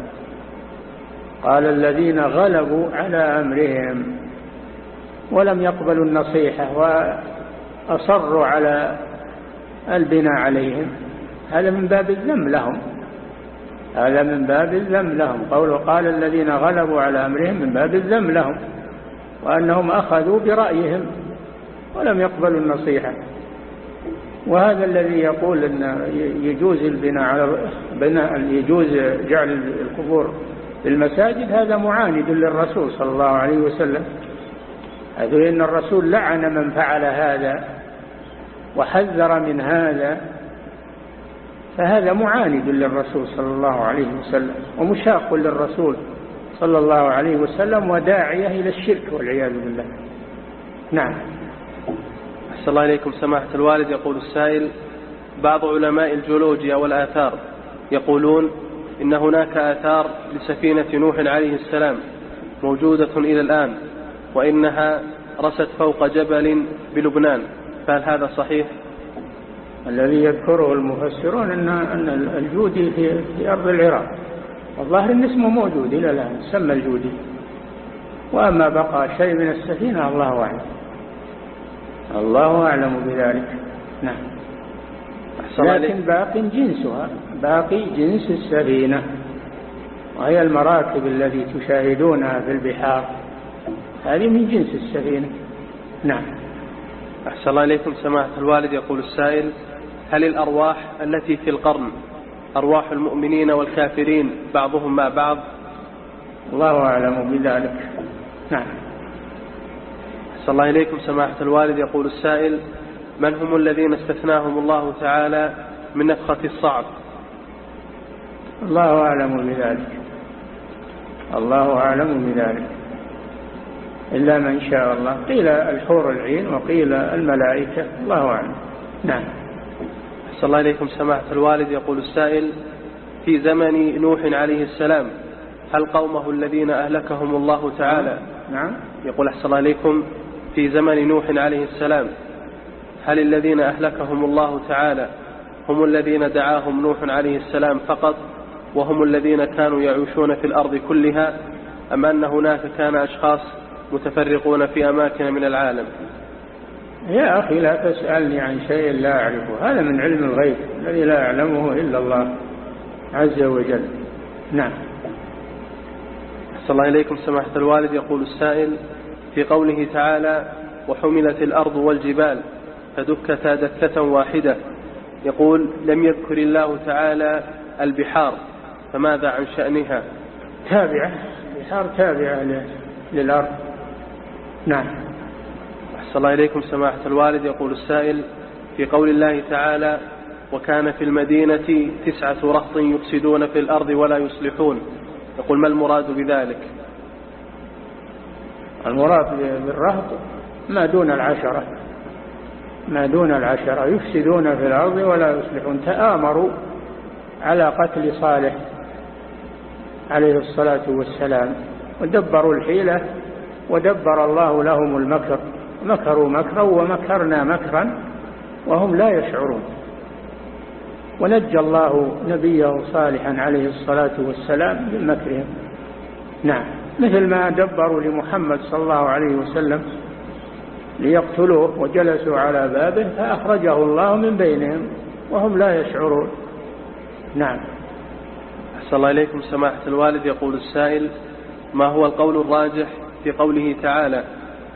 قال الذين غلبوا على أمرهم. ولم يقبلوا النصيحة وأصروا على البناء عليهم. هذا من باب الذم لهم. هذا من باب الذم لهم. قول قال الذين غلبوا على أمرهم من باب الذم لهم. وأنهم أخذوا برأيهم ولم يقبلوا النصيحة. وهذا الذي يقول أن يجوز البناء على بناء يجوز جعل القبور في المساجد هذا معاند للرسول صلى الله عليه وسلم هذا إن الرسول لعن من فعل هذا وحذر من هذا فهذا معاند للرسول صلى الله عليه وسلم ومشاق للرسول. صلى الله عليه وسلم وداعية إلى الشرك والعياذ بالله. نعم. أحسن الله إليكم. سماحة الوالد يقول السائل بعض علماء الجيولوجيا والآثار يقولون إن هناك آثار لسفينة نوح عليه السلام موجودة إلى الآن وإنها رست فوق جبل بلبنان. فهل هذا صحيح؟ الذي يذكره المفسرون أن الجودي في, في أرض العراق. والظاهر أن اسمه موجود إلى الآن سمى الجودي. وأما بقى شيء من السفينة الله أعلم. الله أعلم بذلك. نعم. لكن باق جنسها باقي جنس السفينة وهي المراكب التي تشاهدونها في البحار. هذه من جنس السفينة. نعم. أحسن الله إليكم سماحة الوالد. يقول السائل هل الأرواح التي في القرن أرواح المؤمنين والكافرين بعضهم مع بعض. الله أعلم بذلك. نعم. أحسن الله إليكم سماحة الوالد. يقول السائل من هم الذين استثناهم الله تعالى من نفخة الصعب الله أعلم بذلك. الله أعلم بذلك. إلا من شاء الله. قيل الحور العين وقيل الملائكة. الله أعلم. نعم. أحسن الله إليكم سماحة الوالد. يقول السائل في زمن نوح عليه السلام هل قومه الذين أهلكهم الله تعالى؟ نعم. يقول أحسن الله إليكم في زمن نوح عليه السلام هل الذين أهلكهم الله تعالى هم الذين دعاهم نوح عليه السلام فقط وهم الذين كانوا يعيشون في الأرض كلها أم أن هناك كان أشخاص متفرقون في أماكن من العالم؟ يا أخي لا تسألني عن شيء لا أعرفه. هذا من علم الغيب الذي لا يعلمه إلا الله عز وجل. نعم. أحسن الله إليكم سماحة الوالد. يقول السائل في قوله تعالى وحملت الأرض والجبال فدكتا دكة واحدة يقول لم يذكر الله تعالى البحار فماذا عن شأنها؟ تابعة البحار تابعة للأرض. نعم. أحسن الله إليكم سماحة الوالد. يقول السائل في قول الله تعالى وكان في المدينة تسعة رهط يفسدون في الأرض ولا يصلحون يقول ما المراد بذلك? المراد بالرهط ما دون العشرة. ما دون العشرة. يفسدون في الأرض ولا يصلحون. تآمروا على قتل صالح عليه الصلاة والسلام ودبروا الحيلة ودبر الله لهم المكر. مكروا مكرا ومكرنا مكرا وهم لا يشعرون. ونجى الله نبيه صالحا عليه الصلاة والسلام من مكرهم. نعم مثل ما دبروا لمحمد صلى الله عليه وسلم ليقتلوه وجلسوا على بابه فأخرجه الله من بينهم وهم لا يشعرون. نعم. أحسن الله إليكم سماحة الوالد. يقول السائل ما هو القول الراجح في قوله تعالى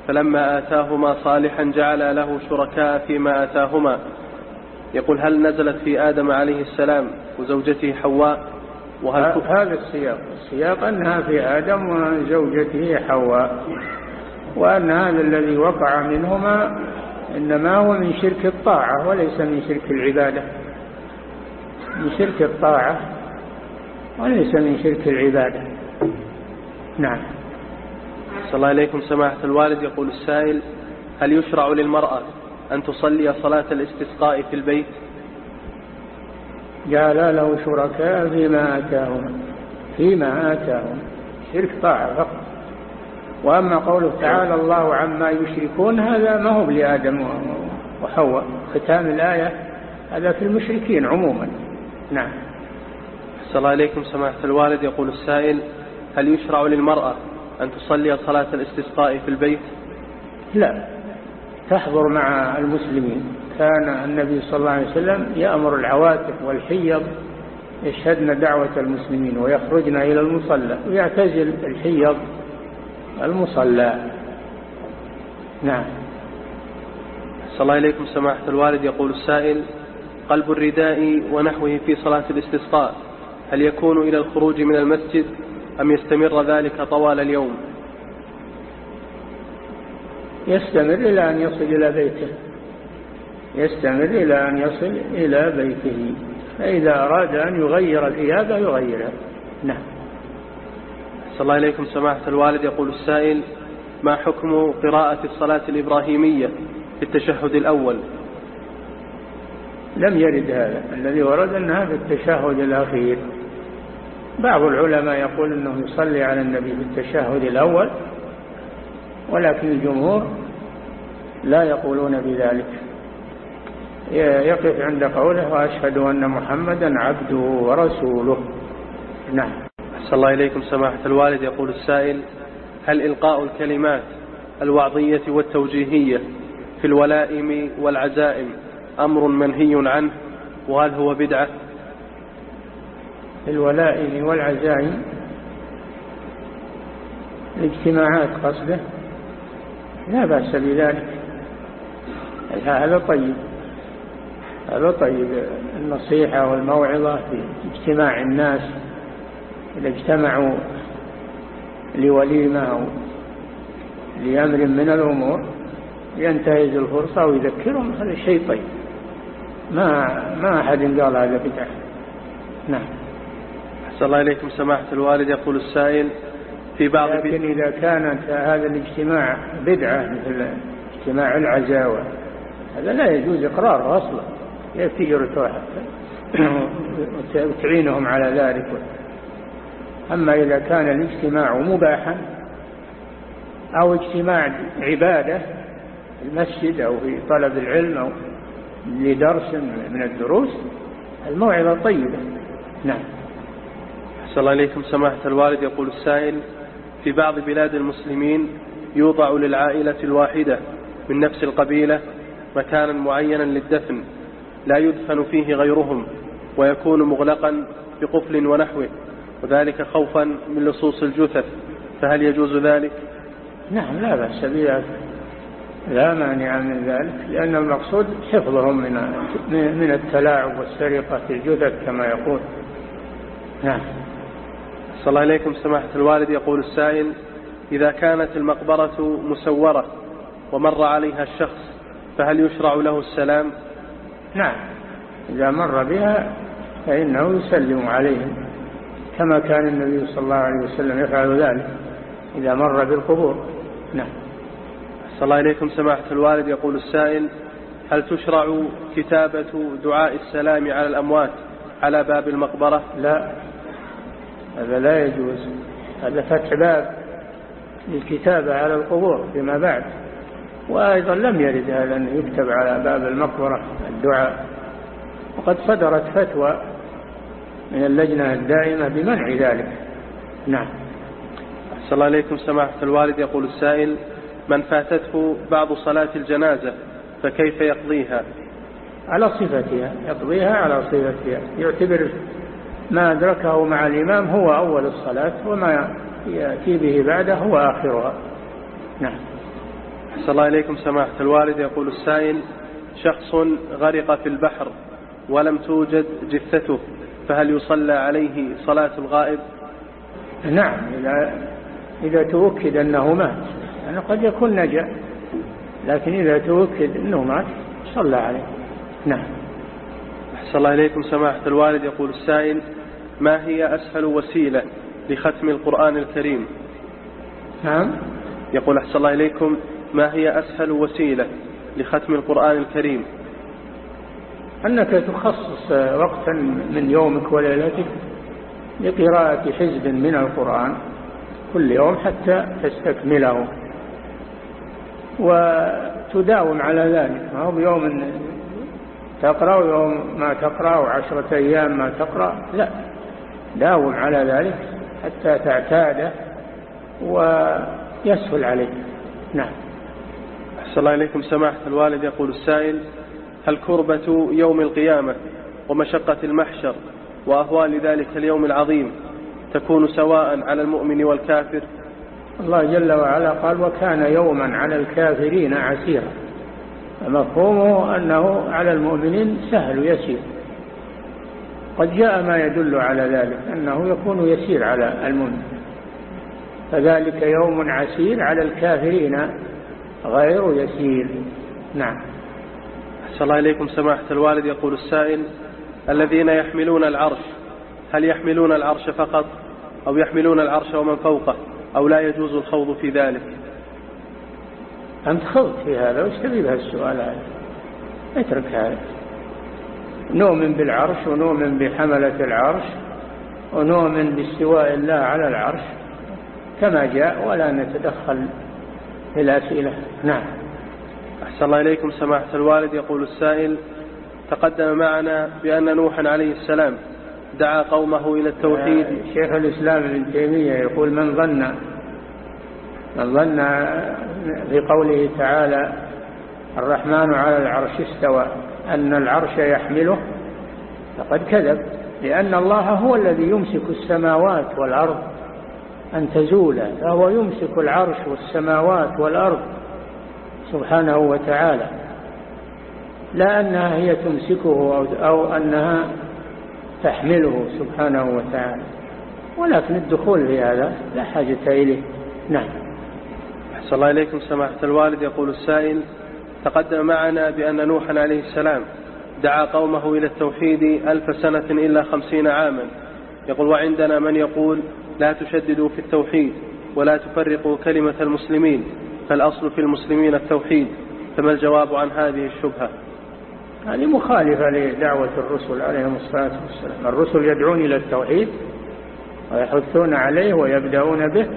فلما آتاهما صالحا جعل له شركاء فيما آتاهما. يقول هل نزلت في آدم عليه السلام وزوجته حواء؟ وهل هذا السياق. السياق أنها في آدم وزوجته حواء. وأن هذا الذي وقع منهما إنما هو من شرك الطاعة وليس من شرك العبادة. من شرك الطاعة وليس من شرك العبادة. نعم. صلى الله عليكم سماحة الوالد. يقول السائل هل يشرع للمرأة أن تصلي صلاة الاستسقاء في البيت؟ جعل له شركاء فيما آتاهم فيما آتاهم. شرك طاعة فقط. وأما قوله تعالى الله عما يشركون هذا ما هو لآدم وحواء. ختام الآية هذا في المشركين عموما. نعم. صلى الله عليكم سماحة الوالد. يقول السائل هل يشرع للمرأة أن تصلي صلاة الاستسقاء في البيت؟ لا. تحضر مع المسلمين. كان النبي صلى الله عليه وسلم يأمر العواتق والحيض يشهدن دعوة المسلمين ويخرجن إلى المصلى ويعتزل الحيض المصلى. نعم. صلى الله عليكم سماحة الوالد. يقول السائل قلب الرداء ونحوه في صلاة الاستسقاء هل يكون إلى الخروج من المسجد أم يستمر ذلك طوال اليوم؟ يستمر إلى أن يصل إلى بيته. يستمر إلى أن يصل إلى بيته. فإذا أراد أن يغير ثيابه يغيرها. نعم. صلى الله عليكم سماحة الوالد. يقول السائل ما حكم قراءة الصلاة الإبراهيمية في التشهد الأول؟ لم يرد هذا. الذي ورد أنها في التشهد الأخير. بعض العلماء يقول أنه يصلي على النبي في التشهد الأول ولكن الجمهور لا يقولون بذلك. يقف عند قوله وأشهد أن محمدا عبده ورسوله. نعم. أحسن الله إليكم سماحة الوالد. يقول السائل هل إلقاء الكلمات الوعظية والتوجيهية في الولائم والعزائم أمر منهي عنه؟ وهل هو بدعة الولائم والعزائم الاجتماعات قصده لا بأس بذلك. هذا طيب. هذا طيب. النصيحة والموعظة في اجتماع الناس إذا اجتمعوا لوليمة أو لأمر من الأمور ينتهز الفرصة ويذكرهم. هذا شيء طيب. ما ما أحد قال هذا بدعة. نعم. أحسن الله إليكم سماحة الوالد يقول السائل في بعض لكن إذا كانت هذا الاجتماع بدعة مثل اجتماع العزاوة هذا لا يجوز إقراره أصلا يأتي وتعينهم على ذلك. أما إذا كان الاجتماع مباحا أو اجتماع عبادة في المسجد أو في طلب العلم أو لدرس من الدروس الموعظة طيبة. نعم. أحسن الله إليكم سماحة الوالد. يقول السائل في بعض بلاد المسلمين يوضع للعائلة الواحدة من نفس القبيلة مكانا معينا للدفن لا يدفن فيه غيرهم ويكون مغلقا بقفل ونحوه وذلك خوفا من لصوص الجثث. فهل يجوز ذلك؟ نعم لا بأس بذلك لا مانع من ذلك لأن المقصود حفظهم من من التلاعب والسرقة في الجثث كما يقول. نعم. صلى الله عليكم. سماحة الوالد يقول السائل إذا كانت المقبرة مسورة ومر عليها الشخص فهل يشرع له السلام؟ نعم. إذا مر بها فإنه يسلم عليهم كما كان النبي صلى الله عليه وسلم يفعل ذلك إذا مر بالقبور. نعم. صلى الله عليكم. سماحة الوالد يقول السائل هل تشرع كتابة دعاء السلام على الأموات على باب المقبرة؟ لا. هذا لا يجوز. هذا فتح باب للكتابة على القبور فيما بعد. وأيضا لم يرد هذا أن يكتب على باب المقبرة الدعاء. وقد صدرت فتوى من اللجنة الدائمة بمنع ذلك. نعم. صلى الله عليكم سماحة الوالد. يقول السائل من فاتته بعض صلاة الجنازة فكيف يقضيها؟ على صفتها يقضيها على صفتها. يعتبر ما أدركه مع الإمام هو أول الصلاة وما يأتي به بعده هو آخرها. نعم. صلى الله عليكم سماحة الوالد. يقول السائل شخص غرق في البحر ولم توجد جثته فهل يصلى عليه صلاة الغائب؟ نعم إذا, إذا توكد أنه مات. يعني قد يكون نجا لكن إذا توكد أنه مات صلى عليه. نعم. أحسن الله إليكم سماحة الوالد. يقول السائل ما هي أسهل وسيلة لختم القرآن الكريم؟ نعم. يقول أحسن الله إليكم ما هي أسهل وسيلة لختم القرآن الكريم؟ أنك تخصص وقتا من يومك وليلتك لقراءة حزب من القرآن كل يوم حتى تستكمله. وتداوم على ذلك. ما هو بيوم تقرأ ويوم ما تقرأ وعشرة أيام ما تقرأ لا. داوم على ذلك حتى تعتاده ويسهل عليك. نعم. أحسن الله إليكم. سماحة الوالد يقول السائل هل كربة يوم القيامة ومشقة المحشر وأهوال ذلك اليوم العظيم تكون سواء على المؤمن والكافر؟ الله جل وعلا قال وكان يوما على الكافرين عسيرا. مفهومه أنه على المؤمنين سهل يسير. قد جاء ما يدل على ذلك أنه يكون يسير على المؤمن فذلك يوم عسير على الكافرين غير يسير. نعم. أحسن الله إليكم سماحة الوالد. يقول السائل الذين يحملون العرش هل يحملون العرش فقط أو يحملون العرش ومن فوقه أو لا يجوز الخوض في ذلك؟ أنت خوض في هذا وش تبي بهالسؤال هذا؟ اترك هذا. نؤمن بالعرش ونؤمن بحملة العرش ونؤمن باستواء الله على العرش كما جاء ولا نتدخل في الأسئلة. نعم. أحسن الله إليكم. سماحة الوالد يقول السائل تقدم معنا بأن نوحا عليه السلام دعا قومه إلى التوحيد. شيخ الإسلام ابن تيمية يقول من ظن من ظن في قوله تعالى الرحمن على العرش استوى. أن العرش يحمله فقد كذب لأن الله هو الذي يمسك السماوات والأرض أن تزولا فهو يمسك العرش والسماوات والأرض سبحانه وتعالى. لا أنها هي تمسكه أو, أو أنها تحمله سبحانه وتعالى. ولكن الدخول في هذا لا حاجة إليه. نعم. أحسن الله إليكم سماحة الوالد يقول السائل تقدم معنا بأن نوحا عليه السلام دعا قومه إلى التوحيد ألف سنة إلا خمسين عاما. يقول وعندنا من يقول لا تشددوا في التوحيد ولا تفرقوا كلمة المسلمين فالأصل في المسلمين التوحيد. فما الجواب عن هذه الشبهة؟ هذه مخالفة لدعوة الرسل عليهم الصلاة والسلام. الرسل يدعون إلى التوحيد ويحثون عليه ويبدأون به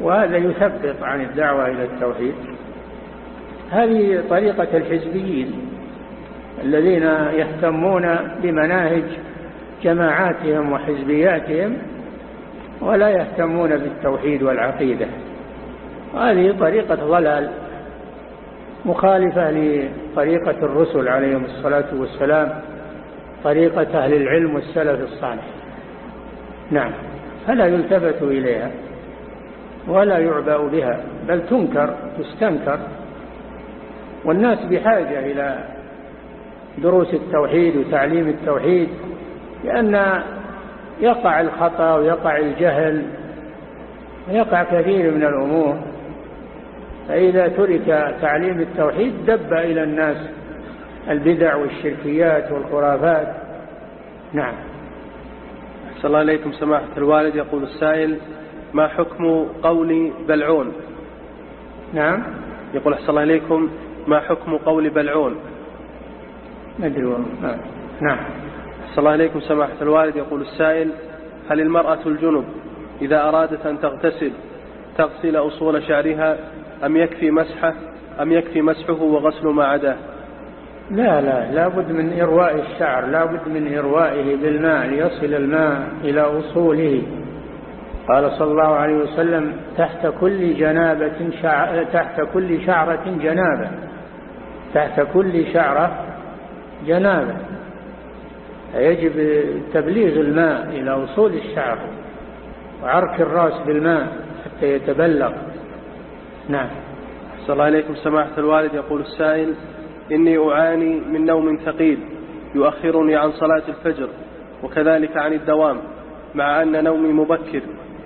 وهذا يثبط عن الدعوة إلى التوحيد. هذه طريقة الحزبيين الذين يهتمون بمناهج جماعاتهم وحزبياتهم ولا يهتمون بالتوحيد والعقيدة. هذه طريقة ضلال مخالفة لطريقة الرسل عليهم الصلاة والسلام طريقة أهل العلم والسلف الصالح. نعم فلا يلتفت إليها ولا يعبأ بها بل تنكر تستنكر. والناس بحاجة إلى دروس التوحيد وتعليم التوحيد لأن يقع الخطأ ويقع الجهل ويقع كثير من الأمور. فإذا ترك تعليم التوحيد دب إلى الناس البدع والشركيات والخرافات. نعم. أحسن الله إليكم. سماحة الوالد يقول السائل ما حكم قول بلعون؟ نعم. يقول أحسن الله إليكم ما حكم قول بلعون؟ ما أدري نعم. أحسن الله إليكم سماحة الوالد. يقول السائل هل المرأة الجنب إذا أرادت أن تغتسل تغسل أصول شعرها أم يكفي مسحه أم يكفي مسحه وغسل ما عداه؟ لا لا لا بد من إرواء الشعر لا بد من إروائه بالماء ليصل الماء إلى أصوله. قال صلى الله عليه وسلم تحت كل جنابة شع... تحت كل شعرة جنابة. تحت كل شعرة جنابة. فيجب تبليغ الماء إلى أصول الشعر وعرك الرأس بالماء حتى يتبلغ. نعم. صلى الله عليكم سماحة الوالد يقول السائل إني أعاني من نوم ثقيل يؤخرني عن صلاة الفجر وكذلك عن الدوام مع أن نومي مبكر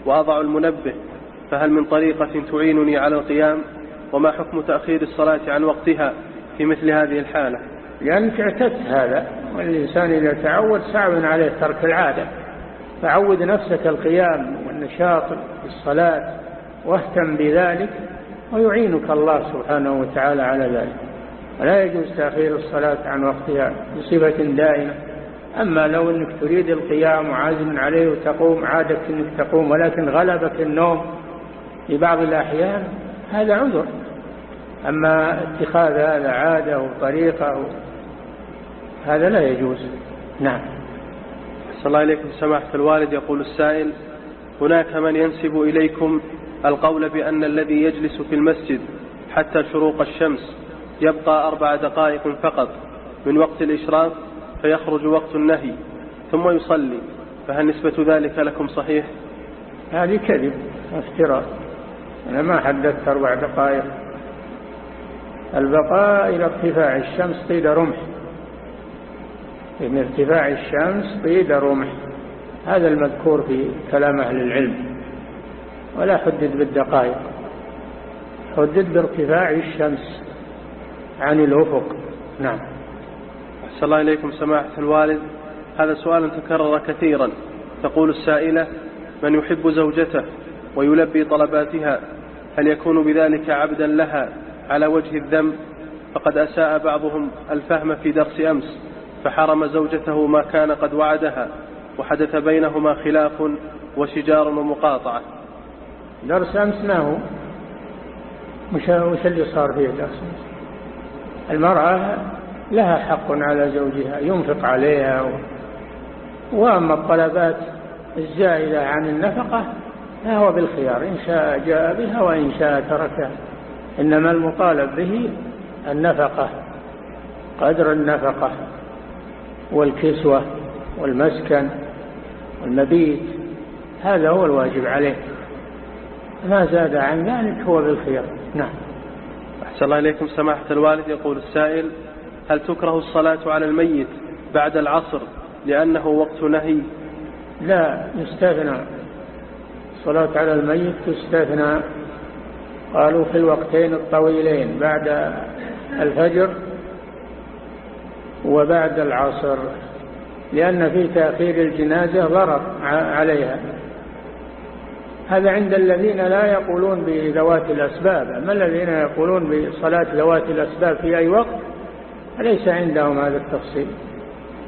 وأضع المنبه فهل من طريقة تعينني على القيام؟ وما حكم تأخير الصلاة عن وقتها؟ في مثل هذه الحالة. لأنك اعتدت هذا والإنسان إذا تعود صعب عليه ترك العادة. فعود نفسك القيام والنشاط في الصلاة واهتم بذلك ويعينك الله سبحانه وتعالى على ذلك. ولا يجوز تأخير الصلاة عن وقتها بصفة دائمة. أما لو أنك تريد القيام وعازم عليه وتقوم عادك أنك تقوم ولكن غلبك النوم في بعض الأحيان هذا عذر. أما اتخاذ هذا عادة وطريقة هذا لا يجوز. نعم. صلى الله عليكم. سماحة الوالد يقول السائل هناك من ينسب إليكم القول بأن الذي يجلس في المسجد حتى شروق الشمس يبقى أربع دقائق فقط من وقت الإشراق فيخرج وقت النهي ثم يصلي. فهل نسبة ذلك لكم صحيح؟ هذه كذب افتراء أنا ما حددت أربع دقائق. البقاء إلى ارتفاع الشمس قيد رمح. من ارتفاع الشمس قيد رمح. هذا المذكور في كلام أهل العلم. ولا حدد بالدقائق. حدد بارتفاع الشمس عن الأفق. نعم. أحسن الله إليكم سماحة الوالد. هذا سؤال تكرر كثيرا. تقول السائلة من يحب زوجته ويلبي طلباتها هل يكون بذلك عبدا لها؟ على وجه الذنب فقد أساء بعضهم الفهم في درس أمس فحرم زوجته ما كان قد وعدها وحدث بينهما خلاف وشجار ومقاطعة. درس أمس ما هو؟ مش اللي صار فيه درس أمس؟ المرأة لها حق على زوجها ينفق عليها و... وأما الطلبات الزائدة عن النفقة فهو بالخيار إن شاء جاء بها وإن شاء تركها. إنما المطالب به النفقة قدر النفقة والكسوة والمسكن والمبيت هذا هو الواجب عليه. ما زاد عن ذلك هو بالخيار نعم. أحسن الله إليكم. سماحة الوالد يقول السائل هل تكره الصلاة على الميت بعد العصر لأنه وقت نهي؟ لا يستثنى. الصلاة على الميت تستثنى قالوا في الوقتين الطويلين بعد الفجر وبعد العصر لأن في تأخير الجنازة ضرر عليها. هذا عند الذين لا يقولون بذوات الأسباب. أما الذين يقولون بصلاة ذوات الأسباب في أي وقت ليس عندهم هذا التفصيل.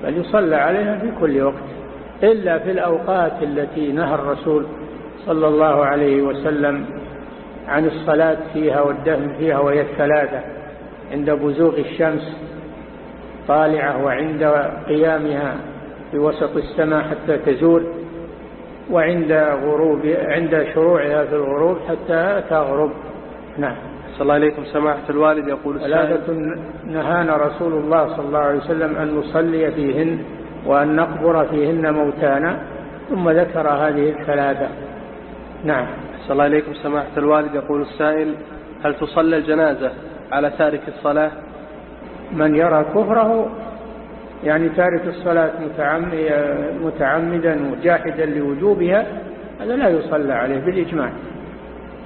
بل يصلى عليها في كل وقت. إلا في الأوقات التي نهى الرسول صلى الله عليه وسلم عن الصلاة فيها والدهن فيها وهي الثلاثة. عند بزوغ الشمس طالعة وعند قيامها في وسط السماء حتى تزول وعند غروب عند شروعها في الغروب حتى تغرب. نعم. صلى الله عليكم. سماحة الوالد يقول ثلاثة نهانا رسول الله صلى الله عليه وسلم أن نصلي فيهن وأن نقبر فيهن موتانا ثم ذكر هذه الثلاثة. نعم. صلى الله عليكم. سماحة الوالد يقول السائل هل تصلى الجنازة على تارك الصلاة؟ من يرى كفره يعني تارك الصلاة متعمدا وجاحدا لوجوبها هذا لا يصلى عليه بالإجماع.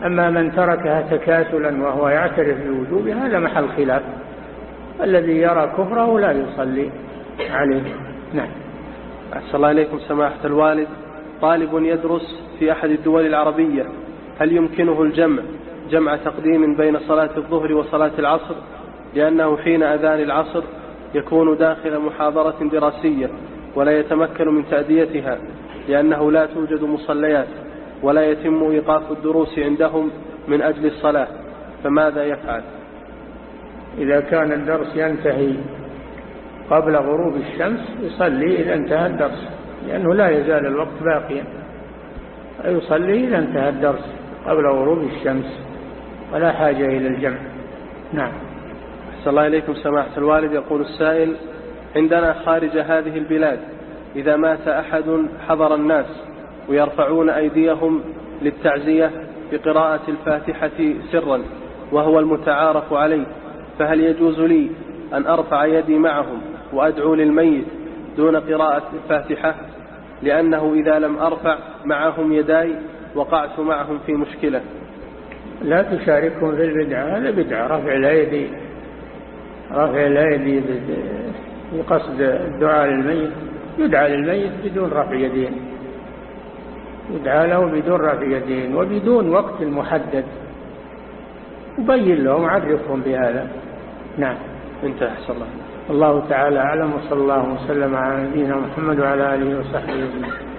أما من تركها تكاسلا وهو يعترف بوجوبها هذا محل خلاف. الذي يرى كفره لا يصلي عليه. نعم. أحسن الله إليكم سماحة الوالد. طالب يدرس في أحد الدول العربية. هل يمكنه الجمع جمع تقديم بين صلاة الظهر وصلاة العصر؟ لأنه حين أذان العصر يكون داخل محاضرة دراسية ولا يتمكن من تأديتها لأنه لا توجد مصليات ولا يتم إيقاف الدروس عندهم من أجل الصلاة فماذا يفعل؟ إذا كان الدرس ينتهي قبل غروب الشمس يصلي إذا انتهى الدرس لأنه لا يزال الوقت باقيا يصلي إذا انتهى الدرس. قبل غروب الشمس ولا حاجة إلى الجمع. نعم. أحسن الله إليكم سماحة الوالد. يقول السائل عندنا خارج هذه البلاد إذا مات أحد حضر الناس ويرفعون أيديهم للتعزية بقراءة الفاتحة سرا وهو المتعارف عليه فهل يجوز لي أن أرفع يدي معهم وأدعو للميت دون قراءة الفاتحة؟ لأنه إذا لم أرفع معهم يداي وقعت معهم في مشكلة. لا تشاركهم في البدعة هذا بدعة رفع الأيدي رفع الأيدي بقصد الدعاء للميت يدعى للميت بدون رفع يدين. يدعى له بدون رفع يدين وبدون وقت محدد. وبين لهم عرفهم بهذا. نعم. انتهى الله الله تعالى أعلم وصلى الله وسلم على نبينا محمد وعلى آله وصحبه وسلم